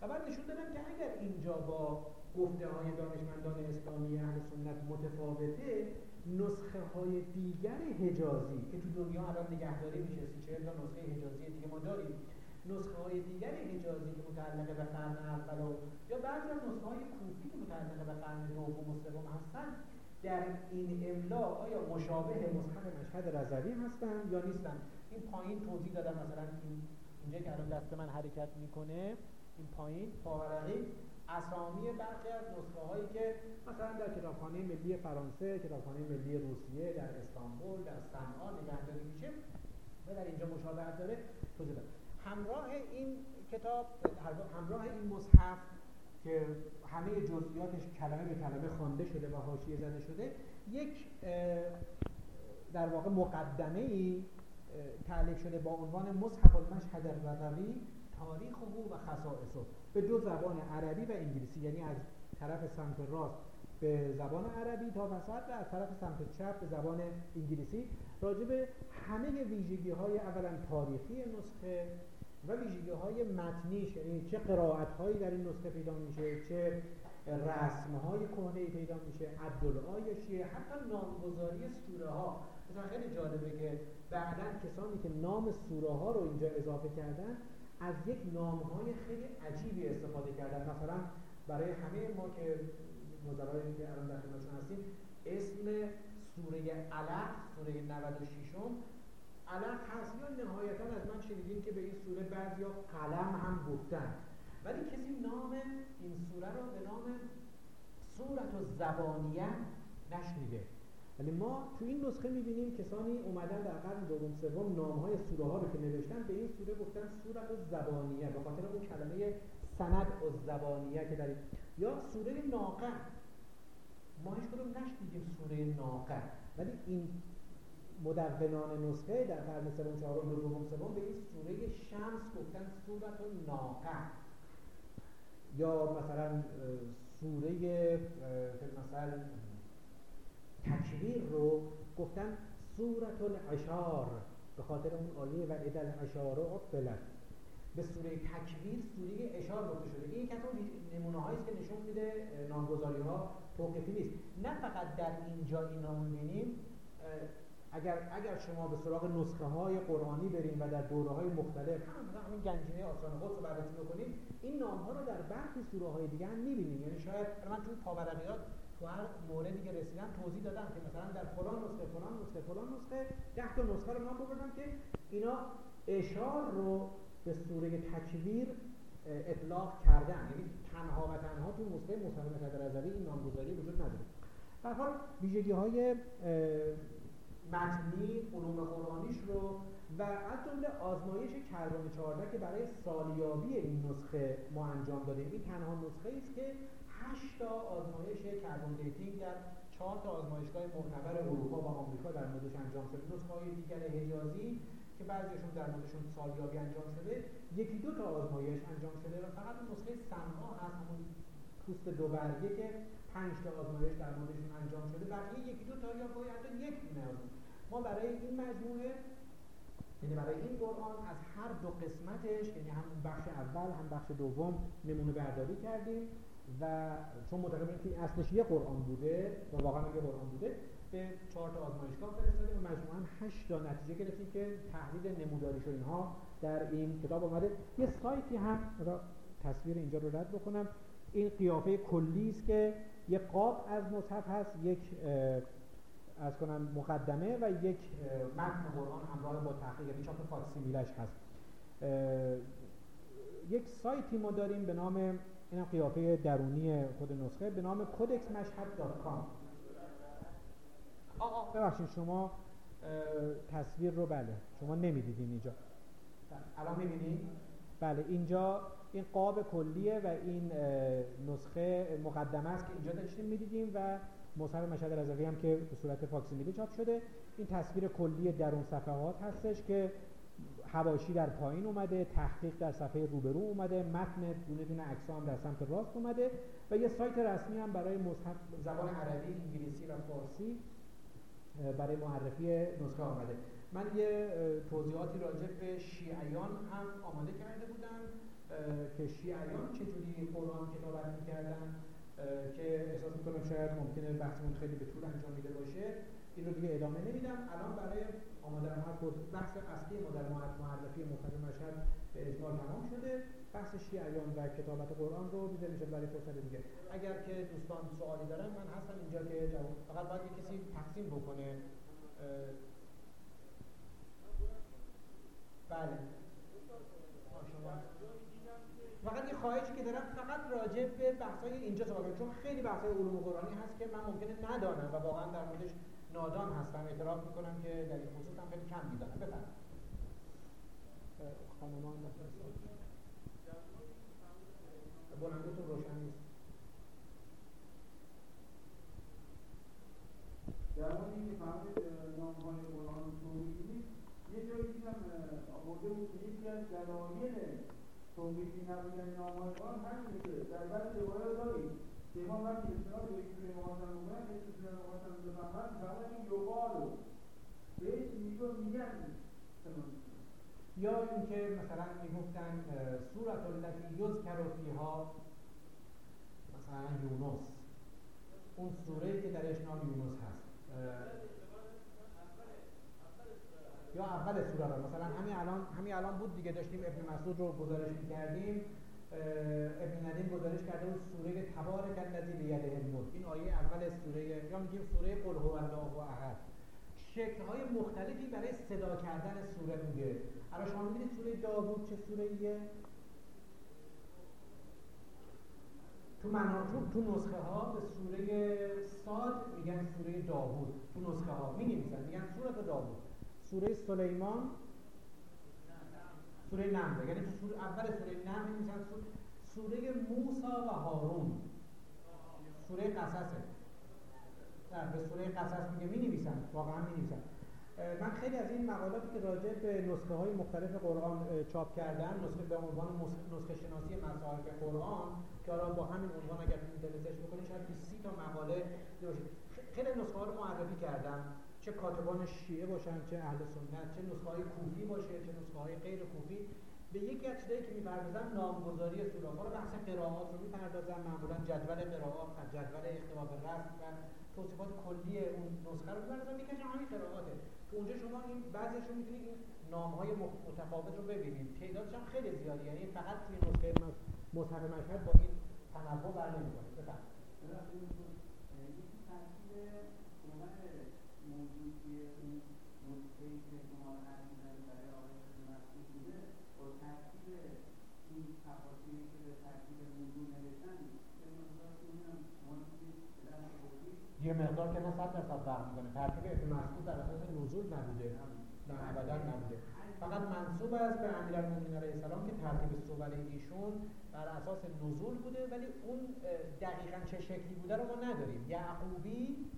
و بعد نشون دادن که اگر اینجا با گفته های دانشمندان اسلامی اهل سنت متفاوته نسخه های دیگر حجازی که تو دنیا الان نگهداری میشه سی چهل نسخه حجازی دیگه ما داریم. نسخه های دیگر حجازی که متعلق به قرن اول یا بعضی از نسخه های کوفی که متعلق به قرن دوم و سوم هستن در این املا آیا مشابه مصحف مشهد رضوی هستن یا نیستن؟ این پایین توضیح دادم مثلا این اینجا که الان دست من حرکت می‌کنه این پایین پاورقی اسامی برخی از نسخه هایی که مثلا در کتابخانه ملی فرانسه، کتابخانه ملی روسیه، در استانبول، در صنعا نگهداری میشه و در اینجا مشابهت داره. توضیح همراه این کتاب همراه این مصحف که همه جزئیاتش کلمه به کلمه خوانده شده و حاشیه زده شده یک در واقع مقدمه ای تعلیف شده با عنوان مصحف المشهد الرضوی تاریخ او و خصائصه به دو زبان عربی و انگلیسی یعنی از طرف سمت راست به زبان عربی تا وسط و از طرف سمت چپ به زبان انگلیسی. راجع به همه ویژگی های اولا تاریخی نسخه و ویژگی های متنیش یعنی چه قرائت هایی در این نسخه پیدا میشه چه رسم های کهنه پیدا میشه عبدالآیشیه حتی نامگذاری سوره ها مثلا خیلی جالبه که بعدا کسانی که نام سوره ها رو اینجا اضافه کردن از یک نامهای خیلی عجیبی استفاده کردن. مثلا برای همه ما که نظرهایی که الان در هستیم اسم سوره علق سوره 96 علق هست. یا نهایتا از من شنیدین که به این سوره بعد یا قلم هم گفتن. ولی کسی نام این سوره رو به نام سورت و زبانیه نشنیده. ولی ما تو این نسخه می‌بینیم کسانی اومدن در قرن دوم سوم نامهای سوره ها رو که نوشتن به این سوره گفتن سورت و زبانیه به خاطر اون کلمه سند و زبانیه که در یا سوره ناقه. ما هیچ کدوم نشنیدیم سوره ناقه. ولی این مدونان نسخه در قرن سوم چهارم و دوم سوم به این سوره شمس گفتن سورت ناقه یا مثلا سوره مثلا تکویر رو گفتن سورت العشار به خاطر اون آیه و ادل العشار اقبلت به سوره تکویر سوره اشار گفته شده. این یک از نمونه هایی که نشون میده نامگذاری ها توقیفی نیست. نه فقط در اینجا این رو می‌بینیم اگر اگر شما به سراغ نسخه های قرآنی بریم و در دوره های مختلف هم همین گنجینه آسان قدس رو بررسی بکنید این نام ها رو در برخی سوره های دیگه هم می‌بینیم. یعنی شاید من توی پاورقیات تو هر موردی که رسیدم توضیح دادم که مثلا در فلان نسخه فلان نسخه فلان نسخه ده تا نسخه رو من بردم که اینا اشار رو به سوره تکویر اطلاق کردن. یعنی تنها و تنها تو نسخه مصحف رضوی این نامگذاری وجود نداره. در حال ویژگی های متنی علوم قرآنیش رو و از جمله آزمایش کربن 14 که برای سالیابی این نسخه ما انجام دادیم. این تنها نسخه است که 8 تا آزمایش carbon dating در 4 تا آزمایشگاه معتبر اروپا و آمریکا در موردش انجام شده. نسخه های دیگر حجازی که بعضیشون در موردشون سالیابی انجام شده یکی دو تا آزمایش انجام شده و فقط نسخه سمها هست همون پوست دو برگه که پنج تا آزمایش در موردشون انجام شده. بقیه یکی دو تا یا باید یک دونه ما برای این مجموعه یعنی برای این قرآن از هر دو قسمتش یعنی هم بخش اول هم بخش دوم نمونه برداری کردیم و چون معتقدیم که اصلش یه قرآن بوده و واقعا یه قرآن بوده به چهار تا آزمایشگاه فرستادیم و مجموعا 8 تا نتیجه گرفتیم که تحلیل نموداریش و اینها در این کتاب آمده. یه سایتی هم را تصویر اینجا رو رد بکنم. این قیافه کلی است که یه قاب از مصحف هست یک از کنم مقدمه و یک متن قرآن همراه با تحقیق یعنی چاپ فاکسیمیلش هست. یک سایتی ما داریم به نام این قیافه درونی خود نسخه به نام codexmashhad.com ببخشید شما تصویر رو بله شما نمی‌دیدین اینجا. الان می‌بینید بله اینجا این قاب کلیه و این نسخه مقدمه است که اینجا داشتیم می‌دیدیم و مصحف مشهد رضوی هم که به صورت فاکسیمیلی چاپ شده. این تصویر کلی درون صفحات هستش که حواشی در پایین اومده تحقیق در صفحه روبرو اومده متن دونه دونه عکس هم در سمت راست اومده و یه سایت رسمی هم برای مصحف زبان عربی انگلیسی و فارسی برای معرفی نسخه آمده. من یه توضیحاتی راجع به شیعیان هم آماده کرده بودم که شیعیان چجوری قرآن کتابت می‌کردن. که احساس می‌کنم شاید ممکنه بحثمون خیلی به طول انجام میده باشه. این رو دیگه ادامه نمیدم. الان برای آماده هر بحث اصلی ما در معرفی مختلف مشهد به اجمال تمام شده. بحث شیعیان و کتابت قرآن رو دیده میشه برای فرصت دیگه. اگر که دوستان سوالی دارن من هستم اینجا که جواب فقط باید کسی تقسیم بکنه. بله. فقط یه خواهشی که دارم فقط راجع به بحثای اینجا صحبت کنم. چون خیلی بحثای علوم قرآنی هست که من ممکنه ندانم و واقعا در موردش نادان هستم. اعتراف می‌کنم که در این خصوص هم خیلی کم می‌دانم. بفرمایید. خانمان بلندتون روشن نیست. در مورد اینکه فرمودید نامهای قرآن توحیدی یه جایی دیدم آورده بود که یکی از دلایل توحیدی نبودن نامهای قرآن همینه که در بعض روایات داریم که ما وقتی اصطلاح به یک سوره مقاسم می‌کنن یک سوره مقاسم بفهمن این یقالو بهش میگو میگن یا اینکه مثلا می‌گفتن سورت التي یذکر فیها مثلا یونس. اون سوره که درش نام یونس هست. یا اول سوره رو. مثلا همین الان همین الان بود دیگه داشتیم ابن مسعود رو گزارش می‌کردیم. ابن ندیم گزارش کرده بود سوره تبارک الذی بیده الملک این آیه اول سوره یا میگیم سوره قل هو الله احد. شکل های مختلفی برای صدا کردن سوره میگه الان شما می‌بینید سوره داوود چه سوره ایه تو, منا... تو... نسخه ها به سوره ساد میگن سوره داوود. تو نسخه ها می نویسن میگن سوره داوود. سوره سلیمان سوره نمله یعنی تو سوره اول سوره نمل میگن سوره, موسا و هارون. سوره قصصه. نه به سوره قصص میگه می نویسن واقعا می نویسن من خیلی از این مقالاتی که راجع به نسخه های مختلف قرآن چاپ کردن نسخه به عنوان نسخه شناسی مصاحف قرآن که حالا با همین عنوان اگر اینترنت سرچ بکنید شاید 20 تا مقاله خیلی نسخه ها رو معرفی کردم. چه کاتبان شیعه باشن چه اهل سنت چه نسخه های کوفی باشه چه نسخه های غیر کوفی. به یکی از چیزایی که می‌پردازن نامگذاری سوره ها رو بحث قرائات رو می‌پردازن معمولا جدول قرائات جدول اختلاف رسم و توصیفات کلی اون نسخه رو می‌پردازن می‌کشن همین قرائاته. تو اونجا شما این بعضیش رو می‌تونید این نام های متفاوت رو ببینید. تعدادش هم خیلی زیادی یعنی فقط توی نسخه مصحف مشهد با این تنوع بر نمی‌کنه بفرمایید. یه مقدار که نه صد درصد فرق می‌کنه ترتیب ابن مسعود در اساس نزول نبوده. نه ابدا نبوده. فقط منصوب است به امیرالمومنین علیه السلام که ترتیب صور ایشون بر اساس نزول بوده ولی اون دقیقا چه شکلی بوده رو ما نداریم. یعقوبی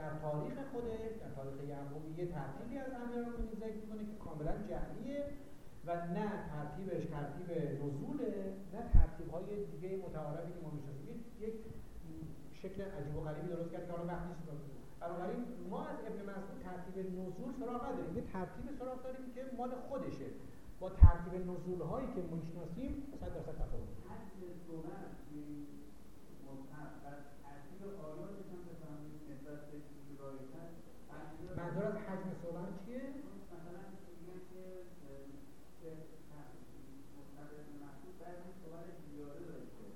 در تاریخ خودش در تاریخ یعقوبی یه ترتیبی از امیرالمومنین ذکر می‌کنه که کاملا جعلیه و نه ترتیبش ترتیب نزوله نه ترتیب های دیگه متعارفی که ما می‌شناسیم. یک شکل عجیب و غریبی درست کرد که حالا وقت نیست بنابراین ما از ابن مسعود ترتیب نزول سراغ نداریم. یه ترتیب سراغ داریم که مال خودشه. با ترتیب نزول هایی که می‌شناسیم صد درصد تفاوت. منظور از حجم سوران چیه؟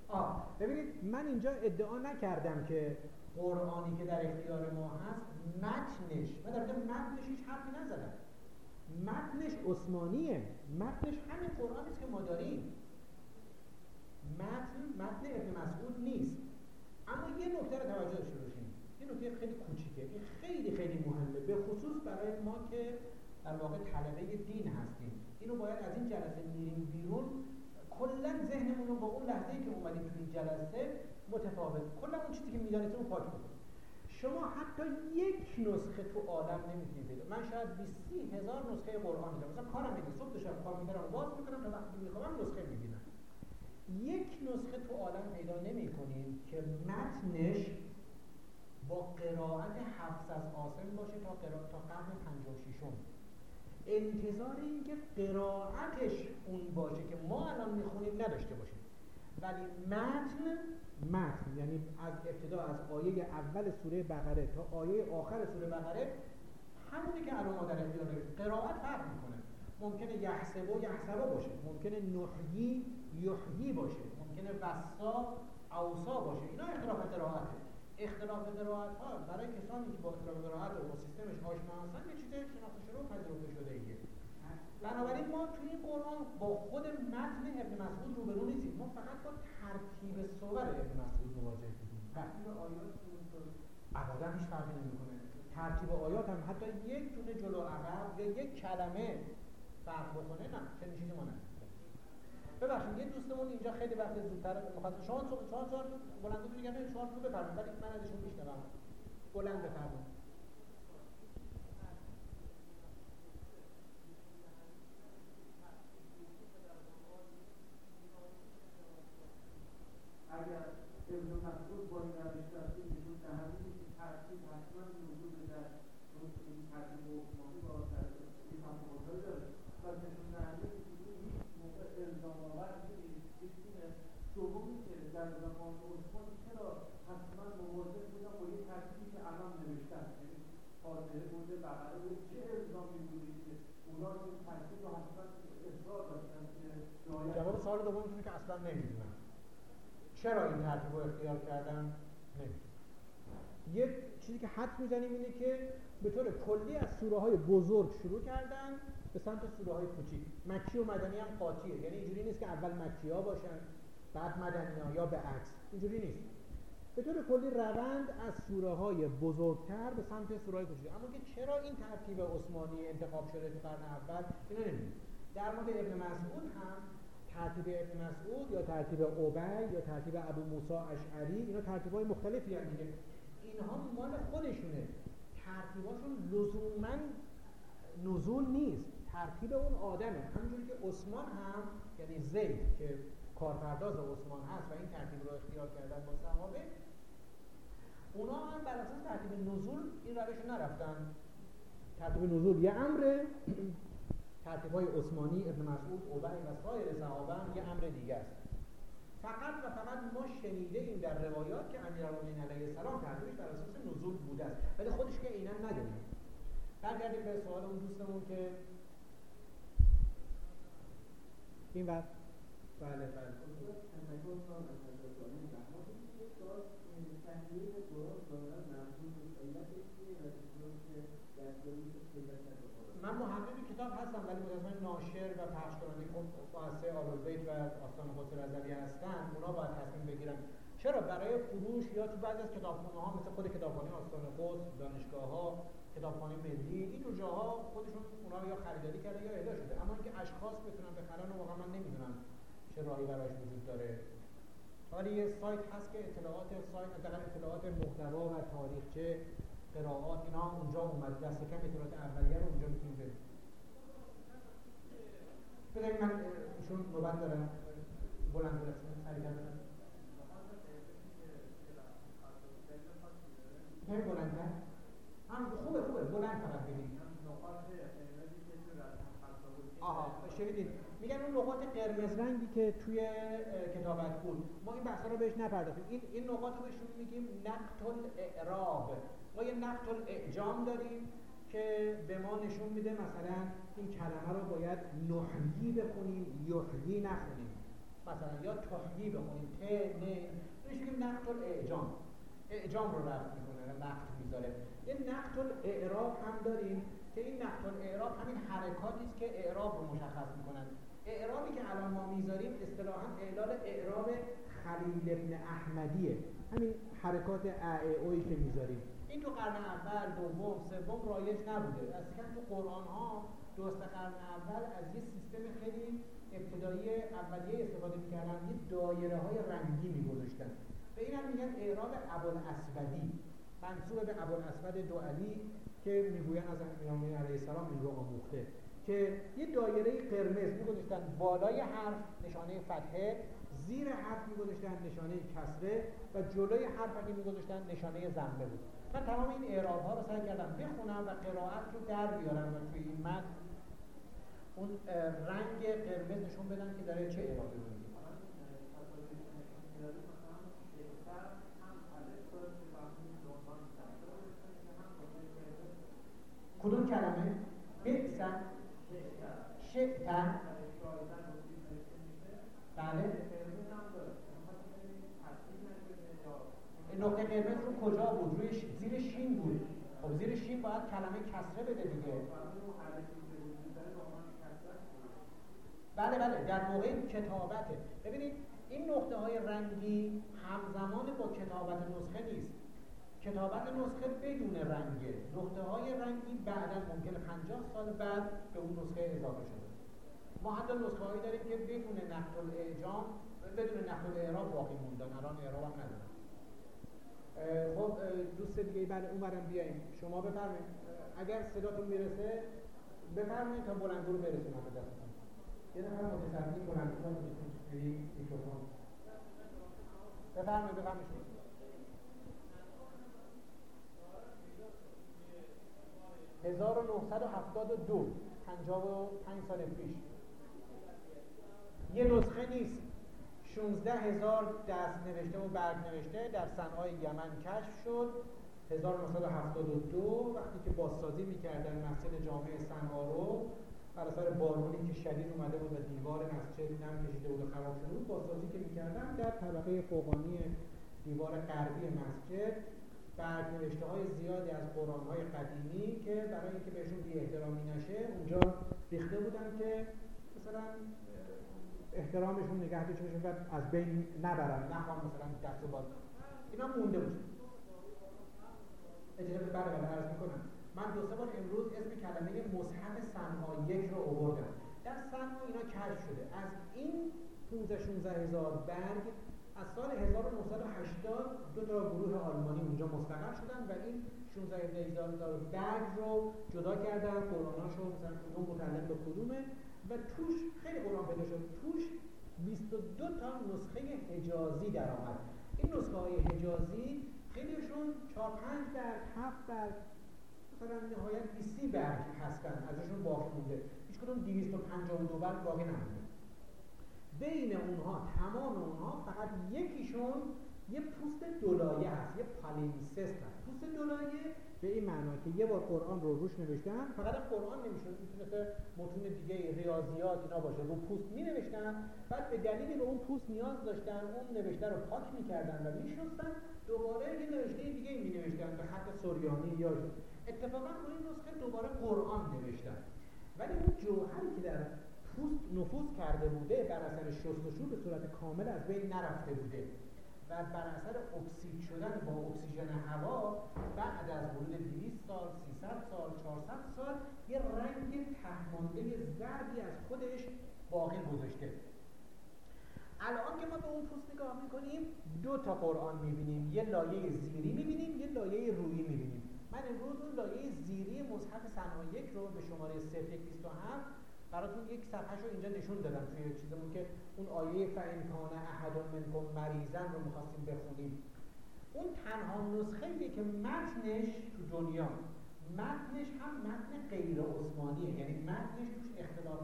آه ببینید من اینجا ادعا نکردم که قرآنی که در اختیار ما هست متنش من در متنش هیچ حرفی نزدم. متنش عثمانیه متنش همین قرآنی که ما داریم. متن متن ابن مسعود نیست. اما یه نکته رو توجه داشته یه نکته خیلی کوچیکه. این خیلی خیلی مهمه. به خصوص برای ما که در واقع طلبه دین هستیم. اینو باید از این جلسه میریم بیرون. کلا ذهنمون رو با اون لحظه ای که اومدیم تو این جلسه متفاوت کلا اون چیزی که می‌دانید رو پاک بکنید شما حتی یک نسخه تو عالم نمی‌تونید پیدا من شاید 20 هزار نسخه قرآن دارم مثلا کارم اینه. صبح شب کامپیوترم باز می‌کنم تا وقتی می‌خوام نسخه می‌بینم. یک نسخه تو عالم پیدا نمی‌کنید که متنش قرائت حفظ از آسم باشه تا قرائت تا قرن 56 انتظار این که قرائتش اون باشه که ما الان می‌خونیم نداشته باشیم. ولی متن متن یعنی از ابتدا از آیه اول سوره بقره تا آیه آخر سوره بقره همونی که الان ما در اختیار داریم قرائت فرق می‌کنه. ممکنه یحسبو یحسبا باشه ممکنه نحیی یحیی باشه ممکنه وسا اوسا باشه. اینا اختلاف قرائته. اختلاف قرائت ها برای کسانی که با اختلاف قرائت و سیستمش آشنا هستن یه چیز شناخته شده و پذیرفته شده ایه بنابراین ما توی این قرآن با خود متن ابن مسعود روبرو نیستیم. ما فقط با ترتیب صور ابن مسعود مواجه بودیم ترتیب آیات ابدا هیچ فرقی نمی‌کنه. ترتیب آیات هم حتی یک دونه جلو عقب یا یک کلمه فرق بکنه نه چنین چیزی ما نه ببخشید یه دوستمون اینجا خیلی وقت زودتر می‌خواد شما شما سوال بلند میگم شما رو بفرمایید ولی من ازشون میشنوم. بلند بفرمایید. اگر ابن که در این که هیچ موقع الزام آور نیست در زمان عثمان چرا حتما مواظب بودن با یه که الان نوشتن؟ یعنی فاتحه بوده بقره بوده. چه الزامی بوده که اونا که ترکیب و حتما اصرار داشتن که جواب سوال دومتونه که اصلا نمی‌دونم چرا این ترتیب رو اختیار کردن؟ یک چیزی که حد می‌زنیم اینه که به طور کلی از سوره های بزرگ شروع کردن به سمت سوره های کوچیک. مکی و مدنی هم قاطیه. یعنی اینجوری نیست که اول مکی ها باشن بعد مدنی یا به عکس. اینجوری نیست. به طور کلی روند از سوره های بزرگتر به سمت سوره های کوچیک. اما که چرا این ترتیب عثمانی انتخاب شده تو قرن اول؟ در مورد ابن مسعود هم ترتیب ابن مسعود یا ترتیب عبی یا ترتیب ابو موسی اشعری اینا ترتیب های مختلفی هم دیگه اینها مال خودشونه. ترتیباشون لزوما نزول نیست. ترتیب اون آدمه. همونجوری که عثمان هم یعنی زید که کارپرداز عثمان هست و این ترتیب رو اختیار کردن با صحابه اونا هم بر اساس ترتیب نزول این روش نرفتن. ترتیب نزول یه امره. ترتیب های عثمانی ابن مسعود عبی و سایر صحابه هم یه امر دیگه است. فقط و فقط ما شنیده ایم در روایات که امیرالمومنین علیه السلام ترتیبش بر اساس نزول بوده است. ولی خودش که عینا نداریم برگردیم به سوال اون دوستمون که این وقت بله بله. من محقق کتاب هستم ولی متاسفانه ناشر و پخش کننده مؤسسه آبروزبیت و آستان قدس رضوی هستن اونا باید تصمیم بگیرن. چرا؟ برای فروش یا تو بعضی از کتابخانه ها مثل خود کتابخانه آستان قدس دانشگاه ها کتابخانه ملی این جاها خودشون اونا یا خریداری کرده یا اهدا شده. اما اینکه اشخاص بتونن بخرن و واقعا من نمی‌دونم. چه راهی براش وجود داره. ولی یه سایت هست که اطلاعات سایت حداقل اطلاعات محتوا و تاریخچه قرائات اینا اونجا اومد دست کم اطلاعات اولیه رو اونجا می‌تونید برید بذارید من ایشون نوبت دارم. بلند برسیم سریع کردن کمی بلندتر هم خوبه خوبه. بلند فقط بگید آها شنیدید؟ میگن اون نقاط قرمز رنگی که توی کتابت بود. ما این بحثا رو بهش نپرداختیم. این این نقاط رو بهشون میگیم نقط الاعراب ما یه نقط الاعجام داریم که به ما نشون میده مثلا این کلمه رو باید نحیی بخونیم یحیی نخونیم. مثلا یا تحیی بخونیم. ت نه بهش میگیم نقط الاعجام اعجام رو رفت می‌کنه نقط می‌ذاره. یه نقط الاعراب هم داریم که این نقط الاعراب همین حرکاتی است که اعراب رو مشخص می‌کنن. اعرابی که الان ما می‌ذاریم اصطلاحا اعلال اعراب خلیل ابن احمدیه. همین حرکات ا اویی که می‌ذاریم. این تو قرن اول دوم سوم رایج نبوده. اصلا تو قرآن ها درست قرن اول از یه سیستم خیلی ابتدایی اولیه استفاده می‌کردن. یه دایره های رنگی میگذاشتن. به این هم میگن اعراب ابوالاسودی. منصوب به ابوالاسود دو علی که می‌گوین از امیرالمومنین علیه السلام این رو آموخته. که یه دایره قرمز میگذاشتن بالای حرف نشانه فتحه. زیر حرف میگذاشتن نشانه کسره و جلوی حرف اگه میگذاشتن نشانه زنبه بود. من تمام این اعراب ها رو سعی کردم بخونم و قرائت رو در بیارم و توی این متن اون رنگ قرمز نشون بدن که داره چه اعرابی میگه. کدوم کلمه؟ بئسن شئتن بله. نقطه قرمز رو کجا بود؟ روی. زیر شین بود. خب زیر شین باید کلمه کسره بده دیگه. بله بله. در موقع کتابته. ببینید این نقطه های رنگی همزمان با کتابت نسخه نیست. کتابت نسخه بدون رنگه. نقطه های رنگی بعدا ممکن 50 سال بعد به اون نسخه اضافه شده. ما حتی نسخه هایی داریم که بدون نقل الاعجام بدون نقل الاعراب باقی موندن. الان اعراب هم ندارن. خب دوست دیگه بله اونورم بیاییم شما بفرمایید. اگر صداتون می‌رسه بفرمایید تا بلندگو رو برسونم به دستتون. یه نفر متصدی بلندگو رو میکروفون. بفرمایید بفرمایید. 1972 55 سال پیش. یه نسخه نیست. 16 هزار دست نوشته و برگ نوشته در صنعای یمن کشف شد. 1972 وقتی که بازسازی می‌کردن مسجد جامع صنعا رو بر اثر بارونی که شدید اومده بود و دیوار مسجد نم کشیده بود و خراب شده بود بازسازی که می‌کردن در طبقه فوقانی دیوار غربی مسجد بعد نوشته های زیادی از قرآن های قدیمی که برای اینکه بهشون بی احترامی نشه اونجا ریخته بودن که مثلا احترامشون نگه داشته بشه و از بین نبرن نخوان مثلا دست و باز اینا مونده بود. اجازه بله بله عرض می‌کنم. من دو سه بار امروز اسم کلمه مصحف صنعا یک رو آوردم. در صنعا اینا کشف شده. از این 15 16 هزار برگ از سال 1980 دو تا گروه آلمانی اونجا مستقر شدن و این 16 هزار برگ رو جدا کردن. قرآناشو مثلا کدوم متعلق به کدومه. و توش خیلی قرآن پیدا شد. توش 22 تا نسخه حجازی در آمد. این نسخه های حجازی خیلیشون 4 5 برگ 7 برگ مثلا نهایت 20 برگ هستن. ازشون باقی مونده. هیچ کدوم 252 برگ باقی نمونده. بین اونها تمام اونها فقط یکیشون یه پوست دولایه هست یه پالیمسست هست. پوست دولایه به این معنا که یه بار قرآن رو روش نوشتن فقط قرآن نمی‌شد می‌تونه متون دیگه ریاضیات اینا باشه. رو پوست می نوشتن بعد به دلیلی به اون پوست نیاز داشتن اون نوشته رو پاک می‌کردن و میشستن دوباره یه نوشته دیگه می نوشتن به خط سوریانی یا اتفاقا این نسخه دوباره قرآن نوشتن. ولی اون جوهری که در نفوذ کرده بوده بر اثر شستشو به صورت کامل از بین نرفته بوده و بر اثر اکسید شدن با اکسیژن هوا بعد از ورود 200 سال 300 سال 400 سال یه رنگ تهمانده زردی از خودش باقی گذاشته. الان که ما به اون پوست نگاه می‌کنیم دو تا قرآن می‌بینیم. یه لایه زیری می‌بینیم یه لایه رویی می‌بینیم. من امروز اون لایه زیری مصحف صنعا یک رو به شماره 0127 براتون یک صفحه رو اینجا نشون دادم توی چیزمون که اون آیه فَإِنْ کان احد منکم مریضن رو می‌خواستیم بخونیم. اون تنها نسخه که متنش تو دنیا متنش هم متن غیر عثمانیه. یعنی متنش توش اختلاف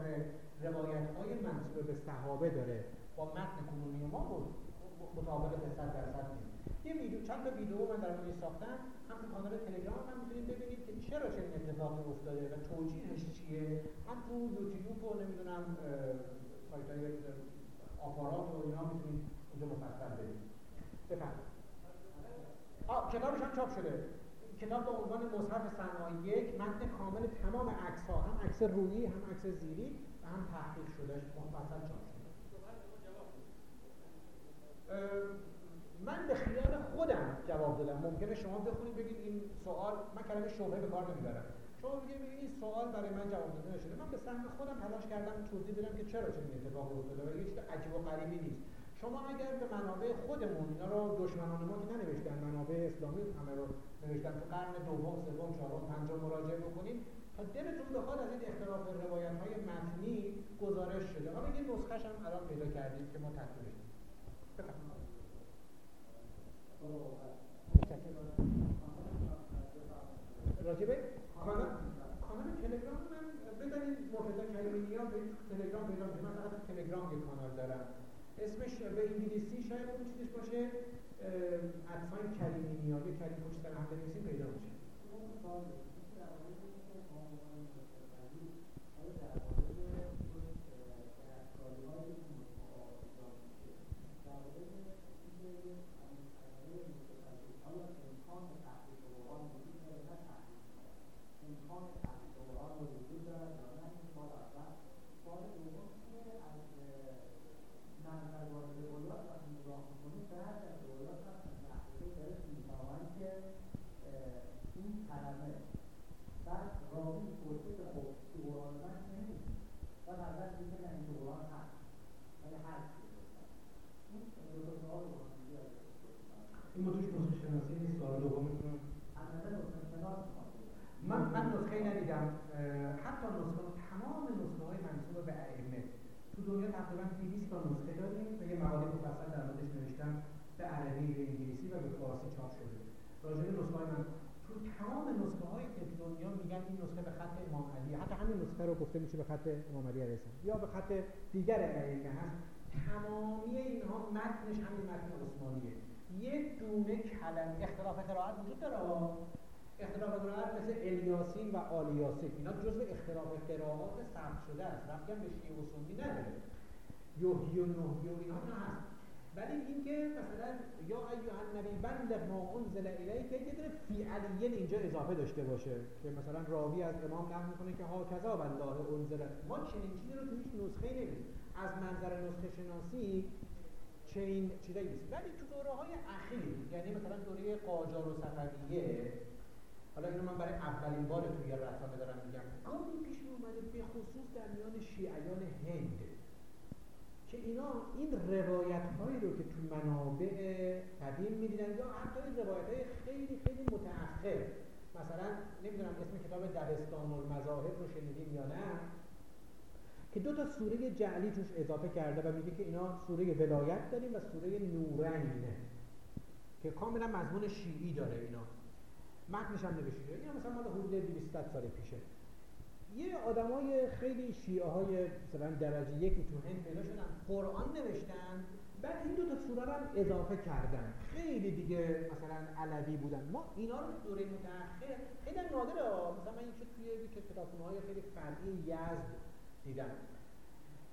روایت های منصوب به صحابه داره. با متن کنونی ما مطابق به صد درصد نیست یه ویدیو چند تا ویدیو من در مورد ساختم. هم تو کانال تلگرام هم می‌تونید ببینید که چرا چنین اتفاقی افتاده و توجیهش چیه. هم تو یوتیوب و نمی‌دونم سایت های آپارات و اینا می‌تونید اونجا مفصل ببینید. بفرمایید. کتابش هم چاپ شده. کتاب با عنوان مصحف صنعا یک متن کامل تمام عکس ها هم عکس رویی هم عکس زیری و هم تحقیق شده. مفصل چاپ شده. من به خیال خودم جواب دادم. ممکنه شما بخونید بگید این سوال من کلمه شبهه به کار نمی‌برم. شما بگید این سوال برای من جواب داده نشده من به سهم خودم تلاش کردم توضیح بدم که چرا چنین اتفاقی افتاده و هیچ عجیب و غریبی نیست. شما اگر به منابع خودمون اینا رو دشمنان ما که ننوشتن منابع اسلامی همه رو نوشتن تو قرن دوم سوم چهارم پنجم مراجعه بکنید تا دلتون بخواد از این اختلاف روایت های متنی گزارش شده. حالا یه نسخه‌ش هم الان پیدا کردیم که ما تکمیلش بفرمایید. راجبه؟ کانال تلگرام من بزنید مرتضی کریمی ها به تلگرام پیدا میشه من فقط تلگرام یه کانال دارم. اسمش به انگلیسی شاید اون چیزش باشه ادساین کریمی نیا یه کریم پشت سر هم بنویسیم پیدا میشه. این موضوعش نسخه شناسی نیست سوال دومتون من من نسخه حتی نسخه نسخه به ائمه. تو دنیا تقریبا 200 تا نسخه داریم و مقاله مفصل در نوشتم. به عربی به انگلیسی و به فارسی چاپ شده. راجع به نسخه من تمام نسخه هایی که دنیا میگن این نسخه به خط امام علی حتی همین نسخه رو گفته میشه به خط امام علی علیه یا به خط دیگر ائمه هست. تمامی اینها متنش همین متن عثمانیه. یک دونه کلمه اختلاف قرائت وجود داره. اختلاف قرائت مثل الیاسین و آلیاسین اینا جزء اختلاف قرائات ثبت شده است. ربطی به شیعه و سنی نداره. یوهی و نهی و اینا هست. ولی اینکه مثلا یا ایها النبی بلغ ما انزل الیک یه دونه فی علیین اینجا اضافه داشته باشه که مثلا راوی از امام نقل می‌کنه که ها کذا الله انزل. ما چنین چیزی رو تو هیچ نسخه نمیدیم از منظر نسخه شناسی چنین چیزایی نیست. ولی تو دوره های اخیر یعنی مثلا دوره قاجار و صفویه حالا اینو من برای اولین بار توی رسانه دارم میگم. گاهی پیش اومده به خصوص در میان شیعیان هند. که اینا این روایت هایی رو که تو منابع قدیم می‌دیدن یا حتی روایت های خیلی خیلی متأخر مثلا نمی‌دونم اسم کتاب دبستان المذاهب رو شنیدین یا نه که دو تا سوره جعلی توش اضافه کرده و میگه که اینا سوره ولایت داریم و سوره نورین که کاملا مضمون شیعی داره اینا. متنش هم نوشته اینا مثلا مال حدود 200 سال پیشه. یه آدمای خیلی شیعه های مثلا درجه یکی تو هند پیدا شدن قرآن نوشتن بعد این دو تا سوره رو هم اضافه کردن. خیلی دیگه مثلا علوی بودن. ما اینا رو دوره متأخر خیلی نادره مثلا من یکی توی کتابخونه های خیلی فرعی یزد دیدم.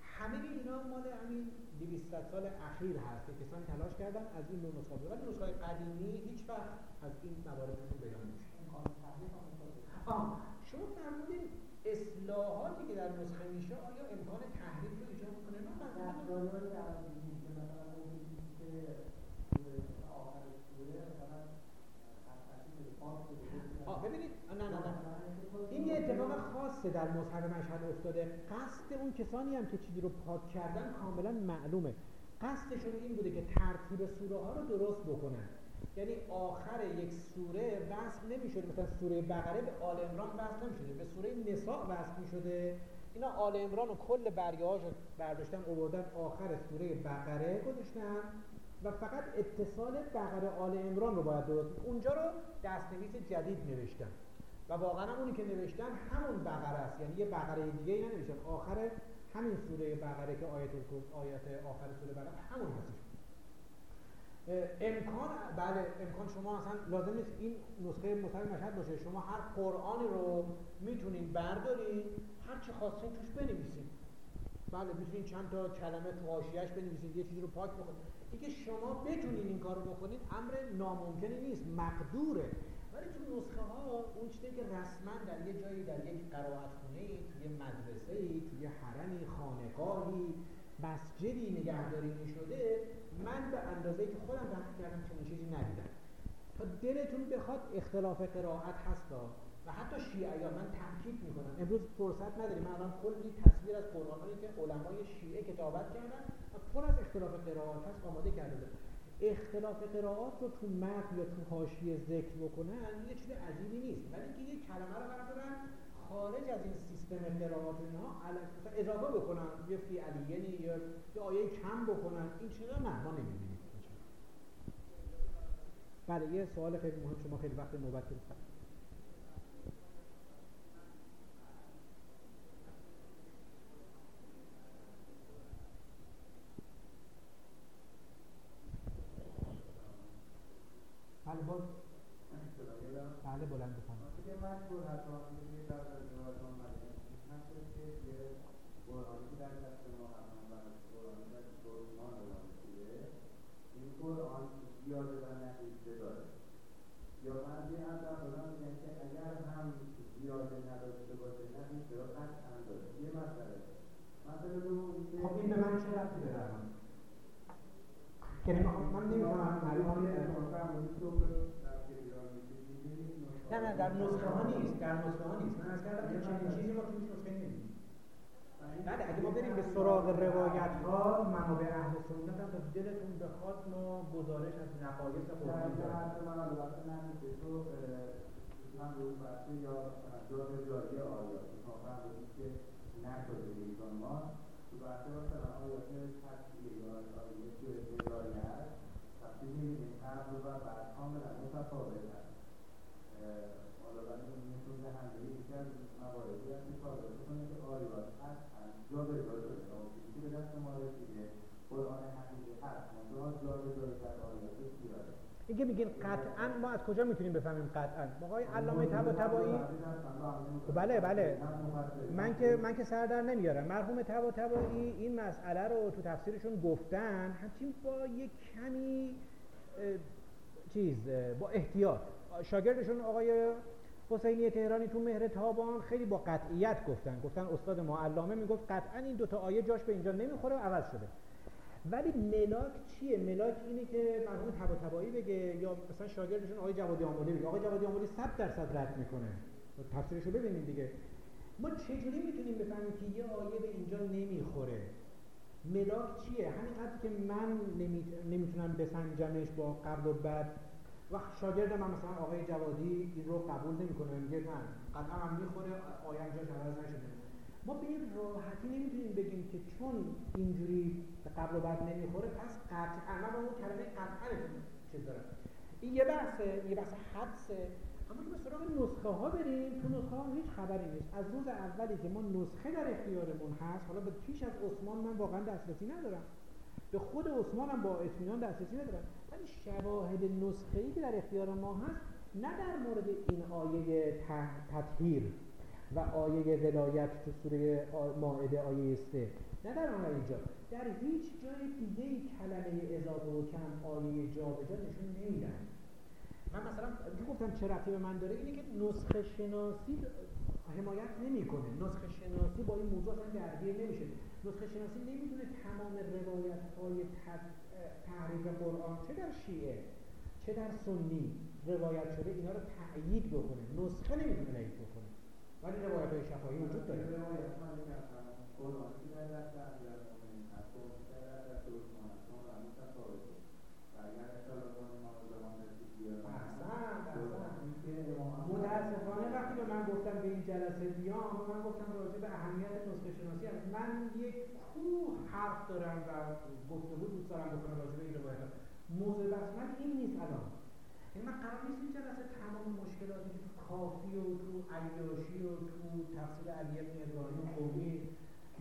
همه اینا مال همین 200 سال اخیر هست که کسانی تلاش کردن از این نوع نسخه. ولی نسخه قدیمی هیچ وقت از این مواردشون بیان نمیشه شما فرمودین اصلاحاتی که در نسخه میشه آیا امکان تحریف رو ایجاد می‌کنه نه ببینید. نه نه نه. این یه اتفاق خاصه در مصحف مشهد افتاده. قصد اون کسانی هم که چیزی رو پاک کردن کاملا معلومه. قصدشون این بوده که ترتیب سوره ها رو درست بکنن. یعنی آخر یک سوره وصل نمی‌شده. مثلا سوره بقره به آل عمران وصل نمی‌شده. به سوره نساء وصل می‌شده. اینا آل عمران و کل برگه برداشتن اووردن آخر سوره بقره گذاشتن. و فقط اتصال بقره آل عمران رو باید درست اونجا رو دستنویس جدید نوشتن. و واقعا اونی که نوشتن همون بقره است. یعنی یه بقره دیگه ای ننوشتن. آخر همین سوره بقره که آیت آیت آخر سوره بقره همون هستش. امکان بله امکان شما اصلا لازم نیست این نسخه مصحف مشهد باشه. شما هر قرآنی رو می‌تونین بردارین هر چی خواستین توش بنویسین. بله می‌تونین چند تا کلمه تو حاشیه‌اش بنویسین یه چیزی رو پاک بکنید اینکه شما بتونین این کارو بکنید امر ناممکنی نیست مقدوره. ولی تو نسخه ها اون چیزی که رسما در یه جایی در یک قرائت خونه توی مدرسه توی حرمی خانقاهی مسجدی نگهداری می شده من به اندازه که خودم تحقیق کردم چنین چیزی ندیدم. تا دلتون بخواد اختلاف قرائت هستا و حتی شیعه من تاکید می‌کنم. امروز فرصت نداریم. من الان کلی تصویر از قرآنی که علمای شیعه کتابت کردن و پر از اختلاف قرائت هست آماده کرده اختلاف قرائات رو تو متن یا تو حاشیه ذکر بکنن یه چیز عجیبی نیست. ولی اینکه یه کلمه رو بردارن خارج از این سیستم قرائات اینها اضافه بکنن یه فی علیینی یا یه آیه کم بکنن این چیزا نه؟ ما نمی‌بینیم. بله یه سوال خیلی مهم شما خیلی وقت نوبت گرفتید بله باز بله بلند بفرمایید که مشهور حتی که در روایت آمده هستش که یه قرآنی در دست ما همان و قرآنی در قرآن اعلام شده این قرآن زیاده و نقیصه داره یا بعضی از افرادان میگن که اگر هم زیاده نداشته باشه نقیصه را قطعا داره یه مسئله مسئله دوم خب این به من چه ربطی داره یعنی من نمی‌فهمم معلومه نه نه در نسخه ها نیست در نسخه ها نیست. من از کردم که چنین چیزی ما توی نسخه نمیدیم بله اگه ما بریم به سراغ روایت ها منابع اهل سنت هم تا دلتون بخواد ما گزارش از نقایص قرآن داریم من یا جاز جاری آیات ما فهمیدیم که نشده ایشان ما تو بحثی مثلا آیات تشکیل یا آیات جاری هست وقتی و بعد کاملا متفاوت هست. حالا من می‌تونه همه یکی از مواردی هست که ثابت که آیات قطعا جا به جا شده چیزی به دست ما رسیده قرآن حقیقی هست. منتها جا به جای در آیات سیاره اینکه میگین قطعا ما از کجا می‌تونیم بفهمیم قطعا؟ آقای علامه طباطبایی بله بله. من که من که سر در نمیارم. مرحوم طباطبایی این مسئله رو تو تفسیرشون گفتن. همچین با یک کمی چیز با احتیاط. شاگردشون آقای حسینی تهرانی تو مهر تابان خیلی با قطعیت گفتن. گفتن استاد ما علامه می‌گفت قطعا این دوتا آیه جاش به اینجا نمی‌خوره عوض شده. ولی ملاک چیه؟ ملاک اینه که مرحوم تبا تبایی بگه یا مثلا شاگردشون آقای جوادی آمولی بگه آقای جوادی آمولی 100 درصد رد می‌کنه. تفسیرشو ببینید دیگه. ما چجوری می‌تونیم بفهمیم که یه آیه به اینجا نمی‌خوره؟ ملاک چیه؟ همینقدر که من نمی‌تونم بسنجمش با قبل و بعد. و شاگرد من مثلا آقای جوادی این رو قبول نمی‌کنه. میگه نه قطعا هم می‌خوره. آیه جاش عوض نشده. ما به این راحتی نمی‌تونیم بگیم که چون اینجوری قبل و بعد نمی‌خوره پس قطعا من اون کلمه قطعا چیز دارم. این یه بحثه یه بحث حدسه. اما که به سراغ نسخه ها بریم تو نسخه ها هیچ خبری نیست. از روز اولی که ما نسخه در اختیارمون هست حالا به پیش از عثمان من واقعا دسترسی ندارم. به خود عثمان هم با اطمینان دسترسی ندارم. ولی شواهد نسخه ای که در اختیار ما هست نه در مورد این آیه تطهیر. و آیه ولایت تو سوره ماعده آیه سه. نه در آن اینجا. در هیچ جای دیگه ای کلمه اضافه و کم آیه جا به جا نشون نمیدن. من مثلا گفتم چه رفتی به من داره؟ اینه که نسخه شناسی حمایت نمی‌کنه. نسخه شناسی با این موضوع اصلا درگیر نمیشه. نسخه شناسی نمی‌تونه تمام روایت های تحریف قرآن چه در شیعه چه در سنی روایت شده اینا رو تأیید بکنه. نسخه نمی‌تونه تأیید بکنه. ولی روایت های شفاهی وجود داره متاسفانه وقتی به من گفتم به این جلسه بیام من گفتم راجع به اهمیت نسخه شناسی هست من یک کوه حرف دارم و گفتگو دوست دارم بکنم راجع به این روایت موضوع بحث من این نیست الان این من قرار نیست این جلسه تمام مشکلاتی که کافی و تو عیاشی و تو تفسیر علی ابن ابراهیم قومی.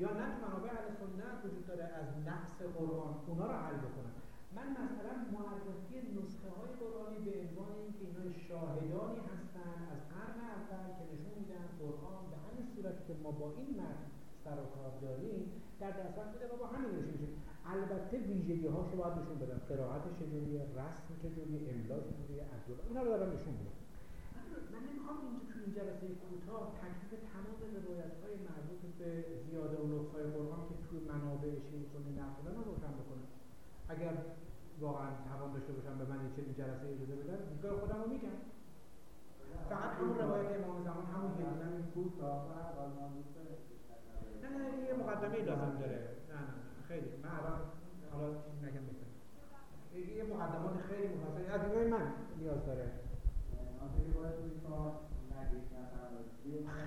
یا نه منابع اهل سنت وجود داره از نقص قرآن اونا رو حل بکنم من مثلا معرفی نسخه های قرآنی به عنوان اینکه اینا شاهدانی هستند از قرن اول که نشون میدن قرآن به همین صورتی که ما با این متن سر و کار داریم در دسترس و با همین نشون میشه. البته ویژگی هاشو باید نشون بدم قرائت چجوریه رسم چجوریه املا چجوریه عدل اینا رو دارم نشون میدم من نمی‌خوام اینجا تو این جلسه کوتاه تکلیف تمام روایت های مربوط به زیاده و نقص های قرآن که توی منابع شیعه سنی نقل رو روشن بکنم. اگر واقعا توان داشته باشم به من این جلسه اجازه بدن دیدگاه خودم رو میگم. فقط همون روایت امام زمان همون یه دونه نه نه یه مقدمه لازم داره. نه نه خیلی. من الان حالا نگم. بکنم یه مقدمات خیلی مفصلی. از من نیاز داره.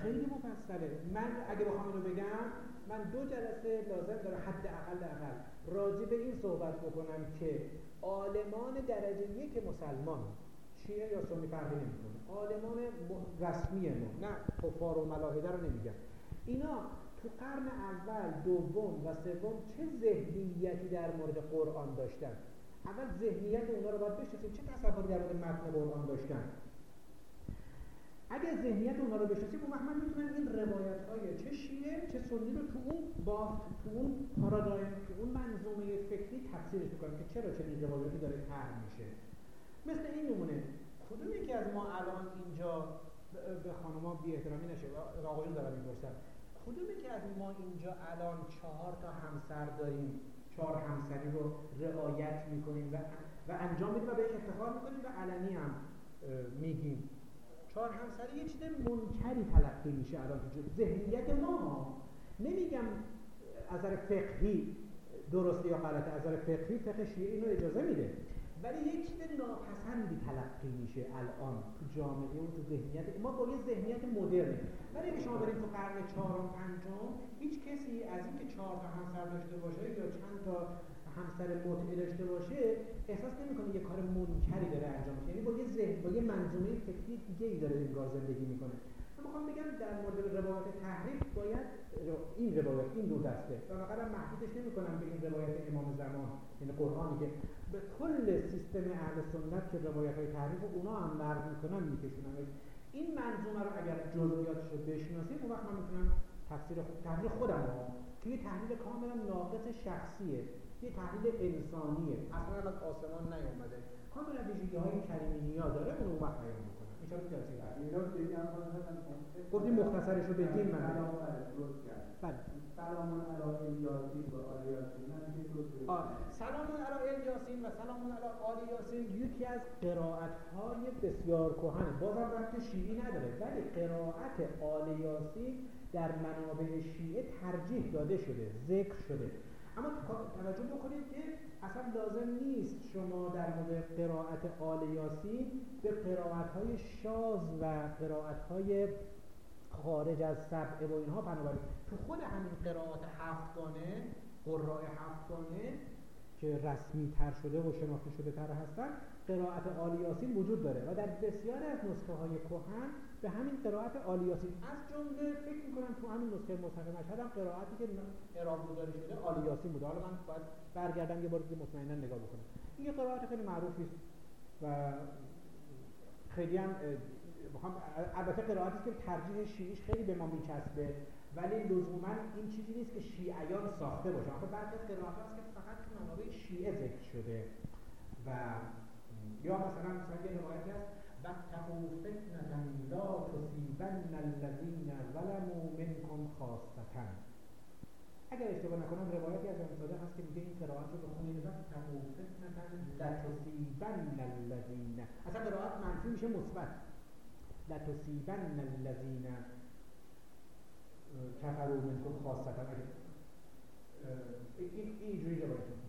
خیلی مفصله. من اگه بخوام اینو بگم من دو جلسه لازم داره حد اقل اقل راجع به این صحبت بکنم که آلمان درجه یک مسلمان شیعه یا سنی فرقی نمی‌کنه؟ آلمان رسمی ما نه کفار و ملاحده رو نمیگم. اینا تو قرن اول دوم و سوم چه ذهنیتی در مورد قرآن داشتن؟ اول ذهنیت اونا رو باید بشناسیم چه تصوری در مورد متن قرآن داشتن؟ اگر ذهنیت اونها رو بشناسیم اون وقت من می‌تونم این روایت های چه شیعه چه سنی رو تو اون بافت تو اون پارادایم تو اون منظومه فکری تفسیرش بکنم که چرا چنین روایاتی داره طرح میشه. مثل این نمونه کدوم یکی از ما الان اینجا به خانما بی احترامی نشه؟ آقایون دارم می‌پرسن کدوم یکی از ما اینجا الان چهار تا همسر داریم؟ چهار همسری رو رعایت می‌کنیم و, و انجام میدیم و بهش افتخار می‌کنیم و علنی هم میگیم. چهار همسری یه چیز منکری تلقی میشه الان تو ذهنیت ما. نمیگم از نظر فقهی درسته یا غلطه از نظر فقهی فقه شیعه اینو اجازه میده. ولی یک چیز ناپسندی تلقی میشه الان تو جامعه و تو ذهنیت ما با یه ذهنیت مدرن ولی اگه شما بریم تو قرن چهارم پنجم هیچ کسی از اینکه چهار تا همسر داشته باشه یا چند تا همسر متعه داشته باشه احساس نمی‌کنه یه کار منکری داره انجام میشه. یعنی با یه ذهن با یه منظومه فکری دیگه ای داره انگار زندگی می‌کنه. من می‌خوام بگم در مورد روایت تحریف باید این روایت این دو دسته. و فقط محدودش نمی‌کنم به این روایت امام زمان یعنی قرآنی که به کل سیستم اهل سنت که روایت های تحریف اونا هم نقد می‌کنن میکشونن. این منظومه رو اگر جزئیاتش رو بشناسیم اون وقت من می‌تونم تفسیر تحلیل خودم رو که یه تحلیل کاملا ناقص شخصیه. یه تحلیل انسانیه. اصلا از آسمان نیومده. کاملا ویژگی های کریمی داره اون وقت بیان می‌کنم ان شاء الله گفتیم مختصرش رو بگیم من بله. سلام علی الیاسین و آل یاسین. سلام علی الیاسین و سلام علی آل یاسین. یکی از قرائت های بسیار کهن بازم رفت شیعی نداره ولی قرائت آل یاسین در منابع شیعه ترجیح داده شده ذکر شده. اما توجه بکنید که اصلا لازم نیست شما در مورد قرائت آل یاسین به قرائت های شاز و قرائت های خارج از سبعه و اینها بنابراین. تو خود همین قرائت هفتگانه قراء هفتگانه که رسمی تر شده و شناخته شده تر هستن قرائت آل یاسین وجود داره و در بسیاری از نسخه های کهن به همین قرائت آل یاسین از جمله فکر می‌کنم تو همین نسخه مصحف مشهد هم قرائتی که اعراب گذاری شده آل یاسین بوده. حالا من باید برگردم یه بار دیگه مطمئنا نگاه بکنم. این یه قرائت خیلی معروفی است و خیلی هم البته قرائتی که ترجیح شیعیش خیلی به ما میچسبه. ولی لزوما این چیزی نیست که شیعیان ساخته باشن. خب بعضی از قرائت هست که فقط تو منابع شیعه ذکر شده و یا مثلا مثلا یه روایتی هست واتقوا فتنة لا تصیبن الذین ظلموا منکم خاصة. اگر اشتباه نکنم روایتی از امام هست که میگه این قرائت رو بخونید واتقوا فتنة لتصیبن الذین اصلا قرائت منفی میشه مثبت. لتصیبن الذین کفروا منکم خاصتا این اینجوری روایت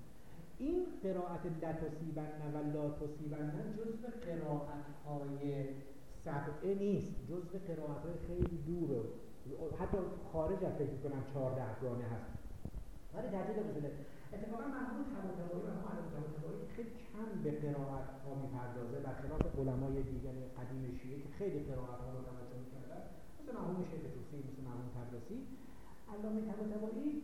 این قرائت لتصیبن و لا جزء قرائت های سبعه نیست. جزء قرائت های خیلی دوره. حتی خارج از فکر کنم چهارده گانه هست. ولی ترجیح داده شده اتفاقا مرحوم طباطبایی و مرحوم طباطبایی خیلی کم به قرائت ها می‌پردازه برخلاف علمای دیگر قدیم شیعه که خیلی قرائت ها رو مثل مرحوم شیخ توسی مثل مرحوم تبرسی. علامه طباطبایی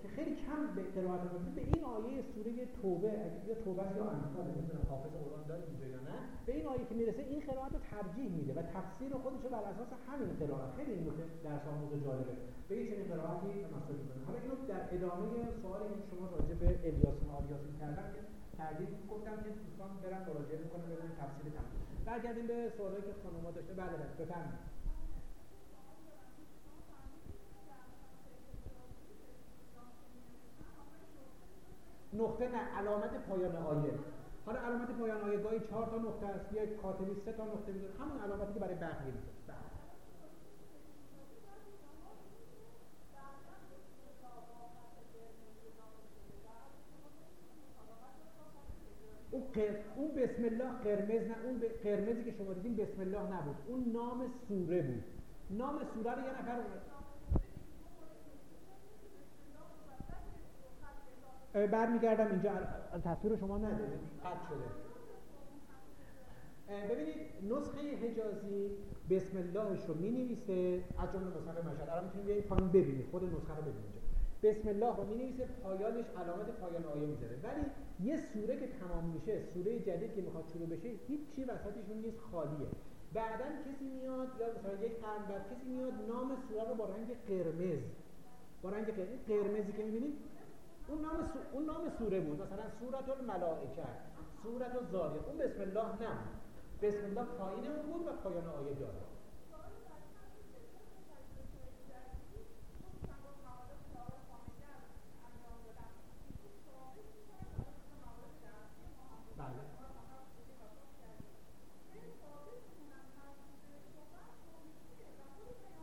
که خیلی کم به قرائت می‌کنه به این آیه سوره توبه یا توبه یا انفال نمی‌دونم حافظ قرآن داره اینجا یا نه. به این آیه که می‌رسه این قرائت رو ترجیح میده و تفسیر خودش رو بر اساس همین قرائت. خیلی این نکته درس آموز جالبه. به این چنین قرائتی تمثل می‌کنه. حالا اینو در ادامه سوالی که شما راجع به الیاس و آلیاسین کردن که تردید گفتم که دوستان برن مراجعه می‌کنن ببینن تفسیر تمام برگردیم به سوالی که خانم‌ها داشته بله بله بفرمایید. نقطه نه علامت پایان آیه. حالا علامت پایان آیه گاهی چهار تا نقطه است یا کاتبی سه تا نقطه می‌ذاره. همون علامتی که برای بقیه می‌ذاره. اون اون بسم الله قرمز نه اون قرمزی که شما دیدین بسم الله نبود. اون نام سوره بود. نام سوره رو یه نفر برمیگردم اینجا. تصویر شما نداره قطع شده. ببینید نسخه حجازی بسم اللهش رو می نویسه از جمله مصحف مشهد. الان می‌تونید بیاید خانم ببینید خود نسخه رو ببینید بسم الله رو می نویسه پایانش علامت پایان آیه می‌ذاره. ولی یه سوره که تمام میشه سوره جدید که می‌خواد شروع بشه هیچی وسطش نیست خالیه. بعدا کسی میاد یا مثلا یک قرن بعد کسی میاد نام سوره رو با رنگ قرمز. با رنگ قرمزی که می‌بینید؟ اون نام سو... اون نام سوره بود. مثلا سورت الملائکه سورت الزاریات اون بسم الله نه. بسم الله پایین اون بود و پایان آیه داره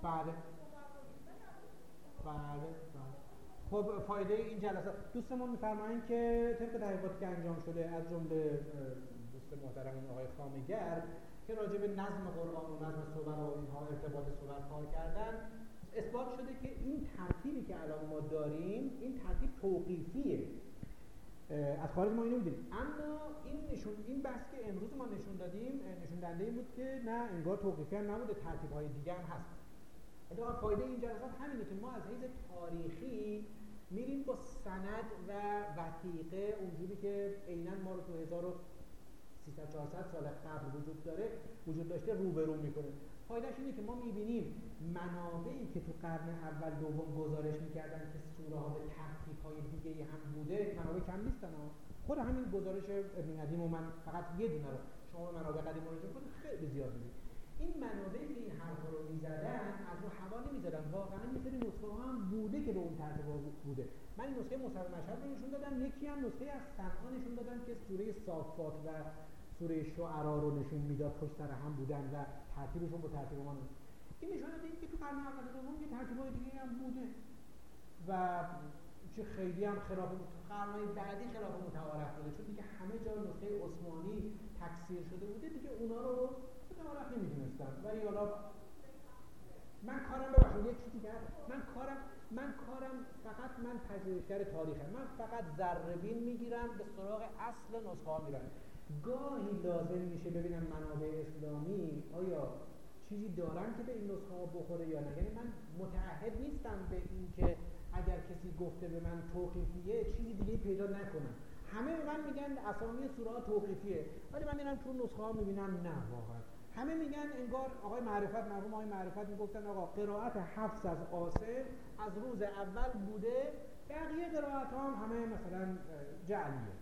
بله بله خب فایده این جلسات دوستمون میفرمایند که طبق تحقیقاتی که انجام شده از جمله دوست محترم آقای خامگر که راجع به نظم قرآن و نظم صور و اینها ارتباط صور کار کردن اثبات شده که این ترتیبی که الان ما داریم این ترتیب توقیفیه. از خارج ما اینو می‌دونیم. اما این نشون این بحث که امروز ما نشون دادیم نشون دهنده این بود که نه انگار توقیفی هم نبوده ترتیب های دیگه هم هست. اتفاقا فایده این جلسات همینه که ما از حیث تاریخی میریم با سند و وثیقه اونجوری که عینا ما رو تو 1300 400 سال قبل وجود داره وجود داشته روبرو می‌کنه. فایدهش اینه که ما می‌بینیم منابعی که تو قرن اول دوم گزارش می‌کردن که سوره ها به ترتیب های دیگه هم بوده منابع کم نیستن ها. خود همین گزارش ابن ندیم و من فقط یه دونه رو شما منابع قدیم کنید خیلی زیاد می‌دید این منابعی که این حرفا رو می‌زدن از رو هوا نمی‌زدن. واقعا یه سری نسخه هم بوده که به اون ترتیب بوده. من این نسخه مصور مشهد رو نشون دادم. یکی هم نسخه از صنعا نشون دادم که سوره صافات و سوره شعرا رو نشون می‌داد پشت سر هم بودن و ترتیبشون با ترتیب ما این نشون داده که تو قرن اول دوم یه ترتیبای دیگه هم بوده و چه خیلی هم خلاف قرنهای بعدی خلاف متعارف بوده. چون دیگه همه جا نسخه عثمانی تکثیر شده بوده دیگه اونا رو متعارف نمی‌دونستن ولی حالا من کارم ببخشید یه چیزی که من کارم من کارم فقط من پژوهشگر تاریخه. من فقط ذره بین می‌گیرم به سراغ اصل نسخه ها میرم. گاهی لازم میشه ببینم منابع اسلامی آیا چیزی دارن که به این نسخه ها بخوره یا نه. یعنی من متعهد نیستم به اینکه اگر کسی گفته به من توقیفیه چیزی دیگه پیدا نکنم. همه من میگن اسامی سوره توقیفیه. ولی من میرم تو نسخه ها می‌بینم نه واقعا. همه میگن انگار آقای معرفت مرحوم آقای معرفت می‌گفتن آقا قرائت حفظ از آسر از روز اول بوده بقیه قرائت ها هم همه مثلا جعلیه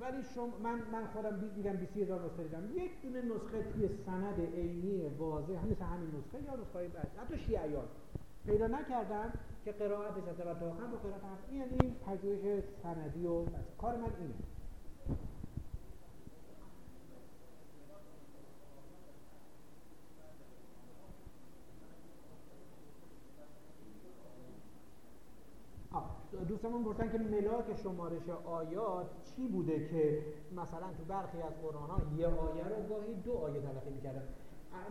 ولی شما من من خودم دیدم 20 هزار نسخه دیدم یک دونه نسخه توی سند عینی واضح مثل همین نسخه یا نسخه بعد حتی شیعیان پیدا نکردم که قرائتش از اول تا آخر قرائت حفظ یعنی پژوهش سندی و بس. کار من اینه دوستمون گفتن که ملاک شمارش آیات چی بوده که مثلا تو برخی از قرآن ها یه آیه رو گاهی دو آیه تلقی می‌کردن.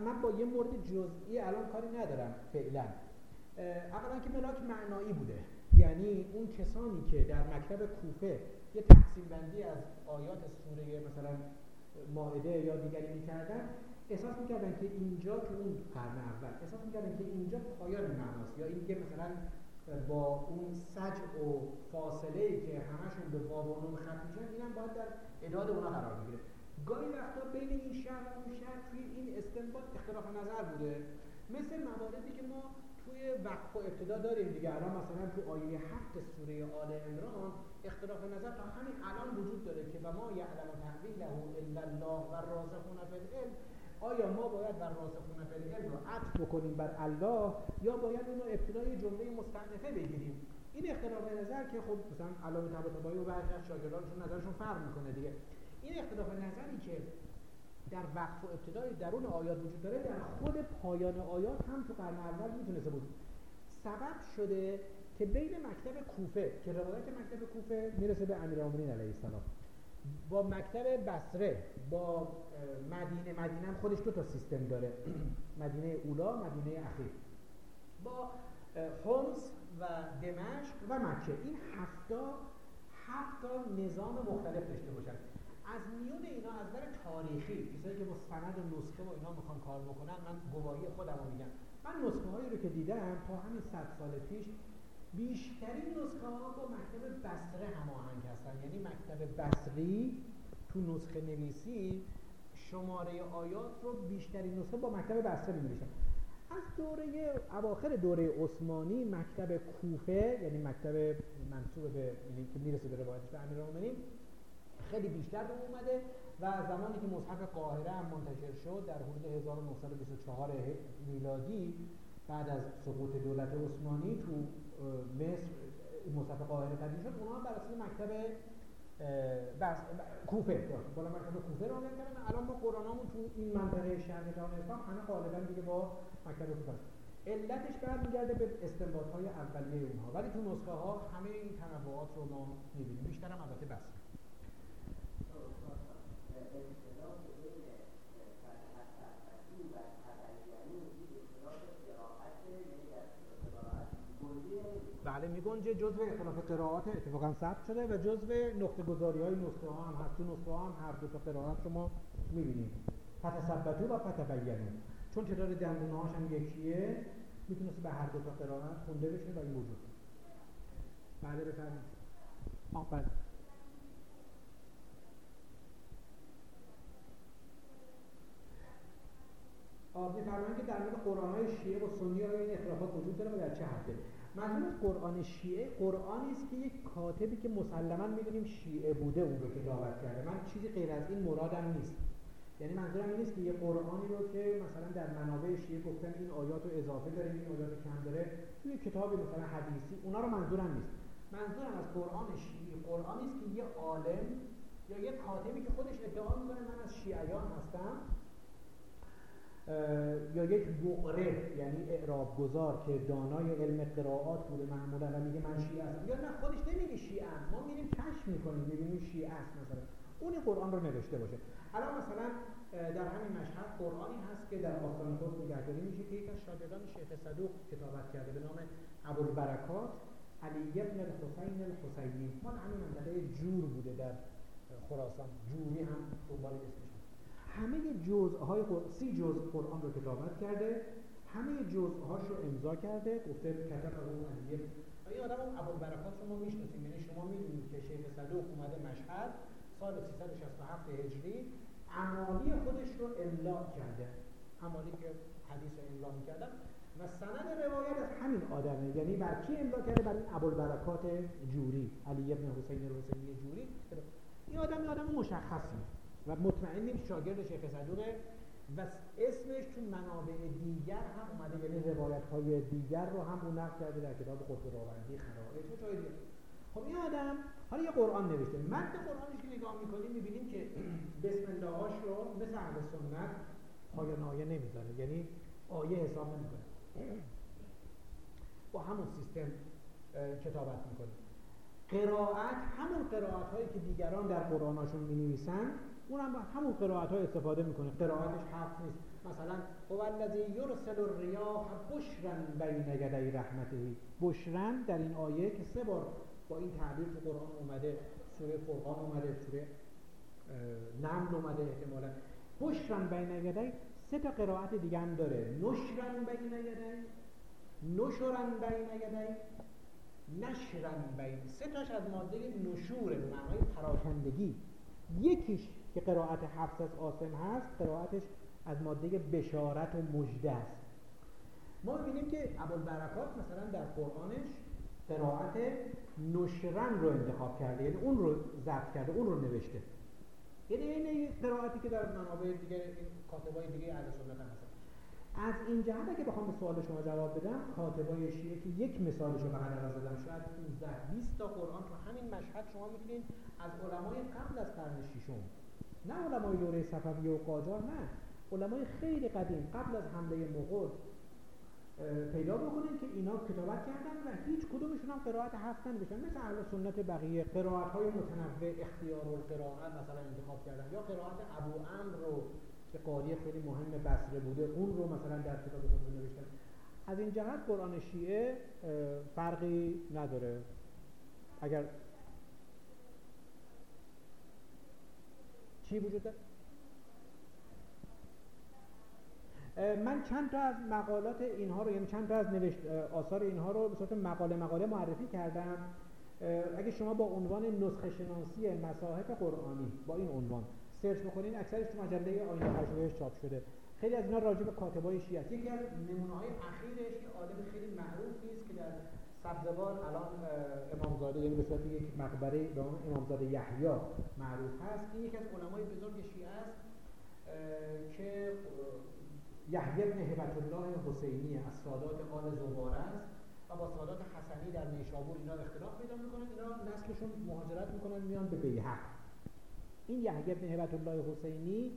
من با یه مورد جزئی الان کاری ندارم فعلا. اولا که ملاک معنایی بوده. یعنی اون کسانی که در مکتب کوفه یه تقسیم بندی از آیات سوره مثلا ماهده یا دیگری می‌کردن احساس می‌کردن که اینجا تو اون قرن اول احساس می‌کردن که اینجا پایان معناست. یا اینکه مثلا با اون سجع و فاصله ای که همشون به واو و نون ختم میشن اینم باید در اداد اونا قرار بگیره. گاهی وقتا بین این شهر و اون شهر توی این استنباط اختلاف نظر بوده. مثل مواردی که ما توی وقف و ابتدا داریم دیگه. الان مثلا تو آیه هفت سوره آل عمران اختلاف نظر تا همین الان وجود داره که و ما یعلم تحویله الا الله و رازقون فی العلم آیا ما باید بر راسخون العلم رو عطف بکنیم بر الله یا باید اون رو ابتدای جمله مستعنفه بگیریم؟ این اختلاف نظر که خب مثلا علامه طباطبایی و بعضی از شاگردانشون نظرشون فرق می‌کنه دیگه. این اختلاف نظری که در وقف و ابتدای درون آیات وجود داره در خود پایان آیات هم تو قرن اول می‌تونسته بود. سبب شده که بین مکتب کوفه که روایت مکتب کوفه می‌رسه به امیرالمومنین علیه السلام. با مکتب بصره با مدینه مدینه هم خودش دو تا سیستم داره. مدینه اولا مدینه اخیر. با حمص و دمشق و مکه. این هفتا هفتا نظام مختلف داشته باشن. از میون اینا از نظر تاریخی کسایی که با سند و نسخه و اینا می‌خوان کار بکنن من گواهی خودم رو میگم. من نسخه هایی رو که دیدم تا همین صد سال پیش بیشترین نسخه ها با مکتب بصره هماهنگ هستن. یعنی مکتب بصری تو نسخه نویسی شماره آیات رو بیشترین نسخه با مکتب بصره می از دوره اواخر دوره عثمانی مکتب کوفه یعنی مکتب منصوب به یعنی که می‌رسه به روایت به خیلی بیشتر به اومده و زمانی که مصحف قاهره هم منتشر شد در حدود 1924 میلادی بعد از سقوط دولت عثمانی تو مصر مصحف قاهره تدوین شد. اونها بر اساس مکتب بس کوفه بالا مکتب کوفه رو کردن. الان ما قرآنامون تو این منطقه شرق جهان اسلام همه غالبا دیگه با مکتب کوفه علتش برمیگرده به استنباط های اولیه اونها. ولی تو نسخه ها همه این تنوعات رو ما می‌بینیم. بیشتر هم البته بس. بله میگنجه جزء اختلاف قرائات اتفاقا ثبت شده و جزء نقطه گذاری های نسخه ها هم هست. تو نسخه ها هم هر دو تا قرائت رو ما می‌بینیم. فتثبتو و فتبینو چون تعداد دندونه هاش هم یکیه می‌تونست به هر دو تا قرائت خونده بشه و این وجود بله بفرمایید. آه بله. میفرمایند که در مورد قرآن های شیعه و سنی های این اختلافات وجود داره و در چه حده منظور قرآن شیعه قرآنی است که یک کاتبی که مسلما می‌دونیم شیعه بوده اون رو کتابت کرده. من چیزی غیر از این مرادم نیست. یعنی منظورم این نیست که یه قرآنی رو که مثلا در منابع شیعه گفتن این آیات رو اضافه داره این آیات کم داره توی کتاب مثلا حدیثی اونا رو منظورم نیست. منظورم از قرآن شیعه قرآنی است که یه عالم یا یه کاتبی که خودش ادعا می‌کنه من از شیعیان هستم یا یک مقرب یعنی اعراب گذار که دانای علم قرائات بوده معمولا و میگه من شیعه هستم. یا نه خودش نمیگه شیعه ما میریم کشف می‌کنیم می‌بینیم شیعه است مثلا. اون قرآن رو نوشته باشه. الان مثلا در همین مشهد قرآنی هست که در آستان خود نگهداری میشه که یک از شاگردان شیخ صدوق کتابت کرده به نام ابوالبرکات علی ابن الحسین الحسینی. مال همین منطقه جور بوده در خراسان. جوری هم دنبال اسمش همه جزءهای سی جزء قرآن رو کتابت کرده همه جزءهاش رو امضا کرده گفته کتب اون علیه این آدم ابو برکات رو ما می‌شناسیم؟ یعنی شما می‌دونید که شیخ صدوق اومده مشهد سال 367 هجری اعمالی خودش رو املا کرده. اعمالی که حدیث رو املا می‌کردن و سند روایت از همین آدمه. یعنی بر کی املا کرده؟ بر این ابوالبرکات جوری علی ابن حسین حسینی جوری. این آدم آدم مشخصی و مطمئنیم شاگرد شیخ صدوقه و اسمش تو منابع دیگر هم اومده یعنی روایت های دیگر رو هم اون نقل کرده در کتاب قطب راوندی خرائط و جای دیگر خب این آدم حالا یه قرآن نوشته. متن قرآنش که نگاه می‌کنیم می‌بینیم که بسم الله هاش رو مثل اهل سنت پایان آیه نمی‌ذاره. یعنی آیه حساب نمی‌کنه. با همون سیستم کتابت می‌کنه قرائت همون قرائت هایی که دیگران در قرآن هاشون می نویسن اون هم همون قرائت های استفاده می‌کنه. قرائتش حرف نیست. مثلا هو الذی یرسل الریاح بشرا بین یدی رحمته. بشرن در این آیه که سه بار با این تعبیر تو قرآن اومده سوره فرقان اومده سوره نمل اومده احتمالا. بشرن بین یدی سه تا قرائت دیگه هم داره. نشرن بین یدی نشرن بین یدی نشرن بین. سه تاش از ماده نشور معنای پراکندگی. یکیش که قرائت حفظ از آسم هست قرائتش از ماده بشارت و مجده است. ما می‌بینیم که برکات مثلا در قرآنش قرائت نشرن رو انتخاب کرده یعنی اون رو ضبط کرده اون رو نوشته. یعنی این قرائتی که در منابع دیگه این کاتبای دیگه اهل سنت هست از این جهت اگه بخوام به سوال شما جواب بدم کاتبای شیعه که یک مثالش رو فقط عرض شاید 15 20 تا قرآن تو همین مشهد شما می‌تونید از علمای قبل از قرن ششم نه علمای دوره صفویه و قاجار نه. علمای خیلی قدیم قبل از حمله مغول پیدا بکنید که اینا کتابت کردن و هیچ کدومشون هم قرائت هفت ننوشتن مثل اهل سنت بقیه قرائت های متنوع اختیار و قرائت مثلا انتخاب کردن. یا قرائت ابو امر رو که قاضی خیلی مهم بصره بوده اون رو مثلا در کتاب خودشون نوشتن. از این جهت قرآن شیعه فرقی نداره. اگر چی وجود داره؟ من چند تا از مقالات اینها رو یعنی چند تا از نوشت آثار اینها رو به صورت مقاله مقاله معرفی کردم. اگه شما با عنوان نسخه شناسی مصاحف قرآنی با این عنوان سرچ بکنین اکثرش تو مجله آینه پژوهش چاپ شده. خیلی از اینا راجع به کاتبای شیعه یکی از نمونه های اخیرش که عالم خیلی معروفی است که در سبزوار الان امامزاده یعنی به صورت یک مقبره به نام امامزاده یحیی معروف هست این یکی از علمای بزرگ شیعه است که یحیی بن هبت الله حسینی از سادات آل زباره است و با سادات حسنی در نیشابور اینا اختلاف پیدا می‌کنن اینا نسلشون مهاجرت می‌کنن میان به بیهق این یحیی بن هبت الله حسینی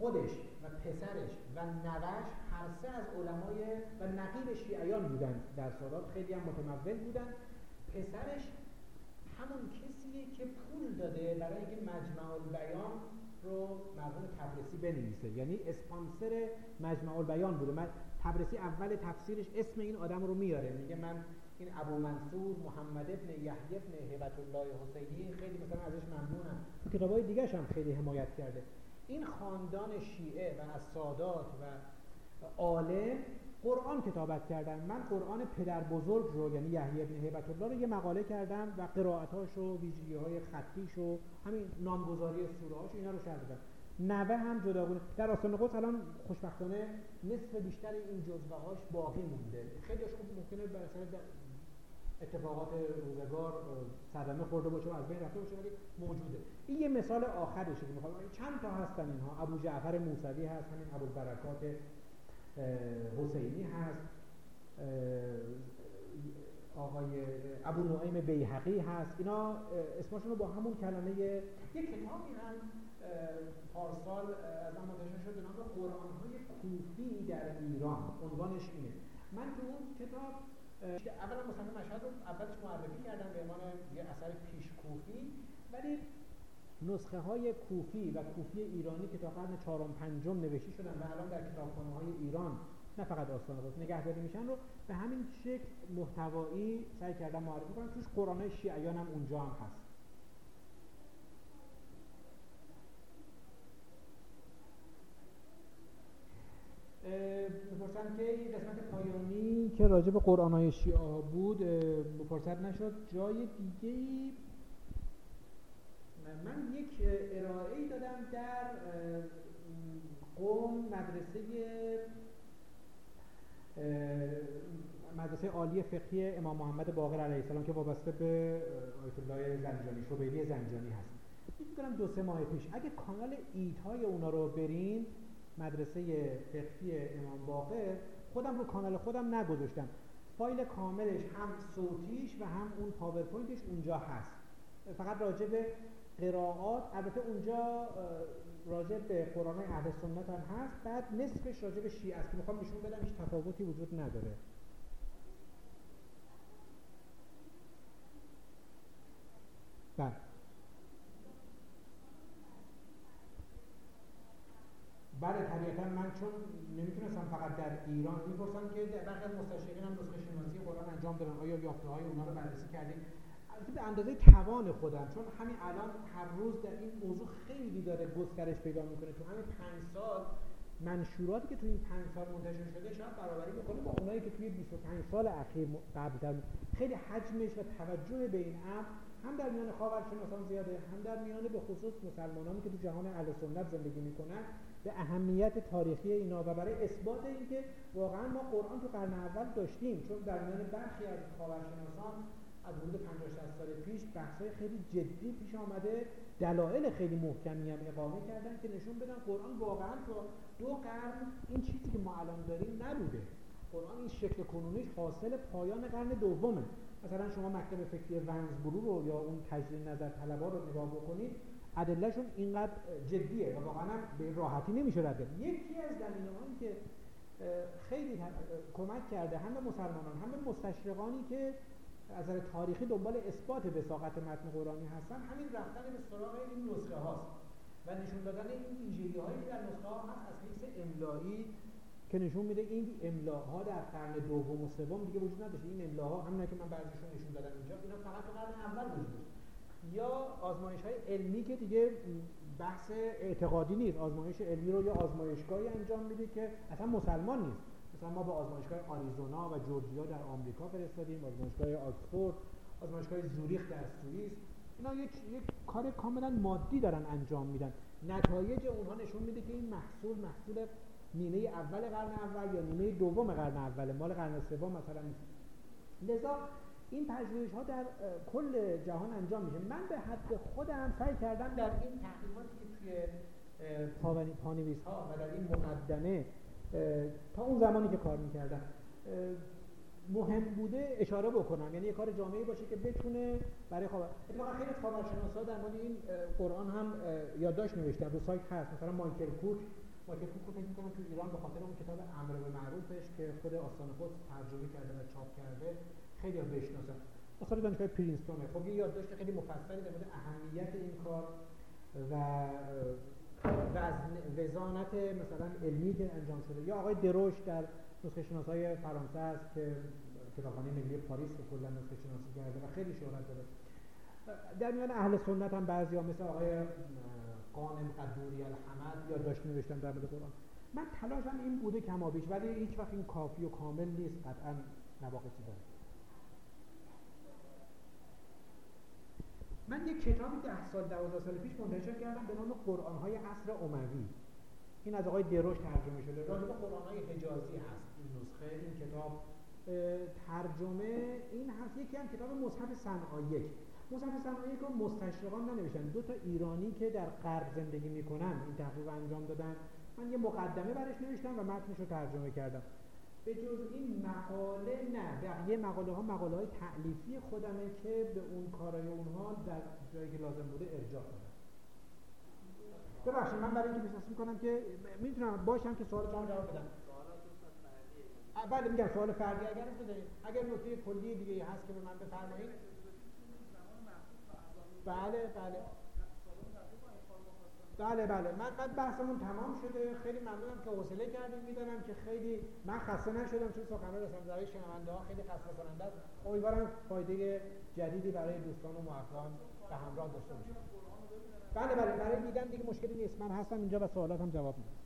خودش و پسرش و نوش هر سه از علمای و نقیب شیعیان بودن در سادات. خیلی هم متمول بودن. پسرش همون کسیه که پول داده برای اینکه مجمع البیان رو مرحوم تبرسی بنویسه. یعنی اسپانسر مجمع البیان بوده. من تبرسی اول تفسیرش اسم این آدم رو میاره. میگه من این ابو منصور محمد ابن یحیی ابن هبت الله حسینی خیلی مثلا ازش ممنونم. تو کتابای دیگه هم خیلی حمایت کرده. این خاندان شیعه و از سادات و عالم قرآن کتابت کردن. من قرآن پدر بزرگ رو یعنی یحیی ابن هیبت الله رو یه مقاله کردم و قرائتاش و ویژگی های خطیش و همین نامگذاری سوره هاش اینا رو شرح دادم. نوه هم جداگونه در آستان قدس الان خوشبختانه نصف بیشتر این جزوه هاش باقی مونده. خیلیش خوب ممکنه به اتفاقات روزگار صدمه خورده باشه و از بین رفته باشه ولی موجوده. این یه مثال آخرشه که می‌خوام. چند تا هستن اینها؟ ابو جعفر موسوی هست همین ابو برکات حسینی هست. آقای ابو نعیم بیهقی هست. اینا اسمشون رو با همون کلمه یک کتابی هم پارسال از من منتشر شد به قرآن های کوفی در ایران. عنوانش اینه. من تو اون کتاب اولا مثلا مشهد رو اولش معرفی کردم؟ به عنوان یه اثر پیش کوفی ولی نسخه های کوفی و کوفی ایرانی که تا قرن چهارم پنجم نوشته شدن و الان در کتابخانه های ایران نه فقط آستان قدس نگهداری میشن رو به همین شکل محتوایی سعی کردم معرفی کنم توش قرآن شیعیان هم اونجا هم هست. می‌پرسن که این قسمت پایانی که راجع به قرآن های شیعه بود مپرسد نشد. جای دیگه من یک ارائه دادم در قوم مدرسه مدرسه عالی فقهی امام محمد باقر علیه السلام که وابسته به آیت الله زنجانی شبیلی زنجانی هست. فکر کنم دو سه ماه پیش. اگه کانال ایت اونا رو برین مدرسه فقهی امام باقر خودم رو کانال خودم نگذاشتم. فایل کاملش هم صوتیش و هم اون پاورپوینتش اونجا هست. فقط راجع به قراءات البته اونجا راجع به قرآن اهل سنت هم هست. بعد نصفش راجع به شیعه است که می‌خوام نشون بدم هیچ تفاوتی وجود نداره. بله. بله طبیعتا من چون نمی‌تونستم فقط در ایران می‌پرسم که برخی از مستشرقین هم نسخه شناسی قرآن انجام دادن. آیا یافته های اونا رو بررسی کردیم به اندازه توان خودم چون همین الان هر روز در این موضوع خیلی داره گسترش پیدا می‌کنه. تو همین پنج سال منشوراتی که تو این پنج سال منتشر شده شاید برابری بکنه با اونایی که توی 25 سال اخیر قبلتر خیلی حجمش و توجه به این امر هم در میان خاورشناسان زیاده هم در میان به خصوص مسلمانانی که تو جهان اهل سنت زندگی می‌کنن به اهمیت تاریخی اینا و برای اثبات اینکه واقعا ما قرآن تو قرن اول داشتیم چون در میان برخی از خاورشناسان از حدود 50 60 سال پیش بحث‌های خیلی جدی پیش آمده. دلایل خیلی محکمی هم اقامه کردن که نشون بدن قرآن واقعا تا دو قرن این چیزی که ما الان داریم نبوده. قرآن این شکل کنونیش حاصل پایان قرن دومه. مثلا شما مکتب فکری ونزبرو رو یا اون تجدید نظر طلبا رو نگاه بکنید ادلهشون اینقدر جدیه و واقعا به راحتی نمیشه رد یکی از دلایلی که خیلی کمک کرده هم به مسلمانان هم به مستشرقانی که از تاریخی دنبال اثبات وساقت متن قرآنی هستن. همین رفتن به سراغ این نسخه هاست و نشون دادن این ویژگی هایی که در نسخه ها هست از حیث املایی که نشون میده این املاها در قرن دوم و سوم دیگه وجود نداشته. این املاها همین که من بعضیشون نشون دادم اینجا اینا فقط تو قرن اول وجود یا آزمایش های علمی که دیگه بحث اعتقادی نیست. آزمایش علمی رو یا آزمایشگاهی انجام میده که اصلا مسلمان نیست. مثلا ما به آزمایشگاه آریزونا و جورجیا در آمریکا فرستادیم آزمایشگاه آکسفورد آزمایشگاه زوریخ در سوئیس. اینا یک, یک کار کاملا مادی دارن انجام میدن. نتایج اونها نشون میده که این محصول محصول نیمه اول قرن اول یا نیمه دوم قرن اول مال قرن سوم مثلا. لذا این پژوهش ها در کل جهان انجام میشه. من به حد خودم سعی کردم در این تحقیقاتی که توی پانویس ها و در این مقدمه تا اون زمانی که کار می‌کردم. مهم بوده اشاره بکنم. یعنی یه کار جامعه باشه که بتونه برای خواهر اتفاقا خیلی خاورشناسا در مورد این قرآن هم یادداشت نوشتن. رو سایت هست. مثلا مایکل کوک. مایکل کوک فکر می‌کنم تو ایران به خاطر اون کتاب امر به معروفش که خود آستان خود ترجمه کرده و چاپ کرده خیلی بشناسن استاد دانشگاه پرینستونه خب یه یادداشت خیلی مفصلی در مورد اهمیت این کار و وزن وزانت مثلا علمی که انجام شده. یا آقای دروش در نسخه شناس های فرانسه است که کتابخانه ملی پاریس که کلا نسخه شناسی کرده و خیلی شهرت داره. در میان اهل سنت هم بعضی ها مثل آقای قانم قدوری الحمد یا داشت نوشتن در مورد قرآن. من تلاشم این بوده کمابیش ولی هیچ وقت این کافی و کامل نیست. قطعا نواقصی داره. من یک کتابی ده سال دوازده سال پیش منتشر کردم به نام قرآن های عصر اموی این از آقای دروش ترجمه شده. راجع به قرآن های حجازی هست این نسخه این کتاب. ترجمه این هست یکی هم کتاب مصحف صنعا یک مصحف صنعا یک رو مستشرقان ننوشتن. دو تا ایرانی که در غرب زندگی می‌کنن این تحقیق انجام دادن. من یه مقدمه برش نوشتم و متنش رو ترجمه کردم. به جز این مقاله نه بقیه مقاله ها مقاله های تعلیفی خودمه که به اون کارای اونها در جایی که لازم بوده ارجاع دادم ببخشید من برای اینکه احساس می‌کنم که می‌تونم باشم که سوال شما جواب بدم. بله میگم سوال فردی. اگر اگر نکته کلی دیگه هست که به من بفرمایید. بله بله. بله بله. من من بحثمون تمام شده. خیلی ممنونم که حوصله کردید می‌دونم که خیلی من خسته نشدم چون سخنرانی رسانه برای شنونده ها. خیلی خسته کننده است. امیدوارم فایده جدیدی برای دوستان و محققان به همراه داشته باشه بله بله. برای دیدن دیگه مشکلی نیست. من هستم اینجا و سوالاتم جواب میدم.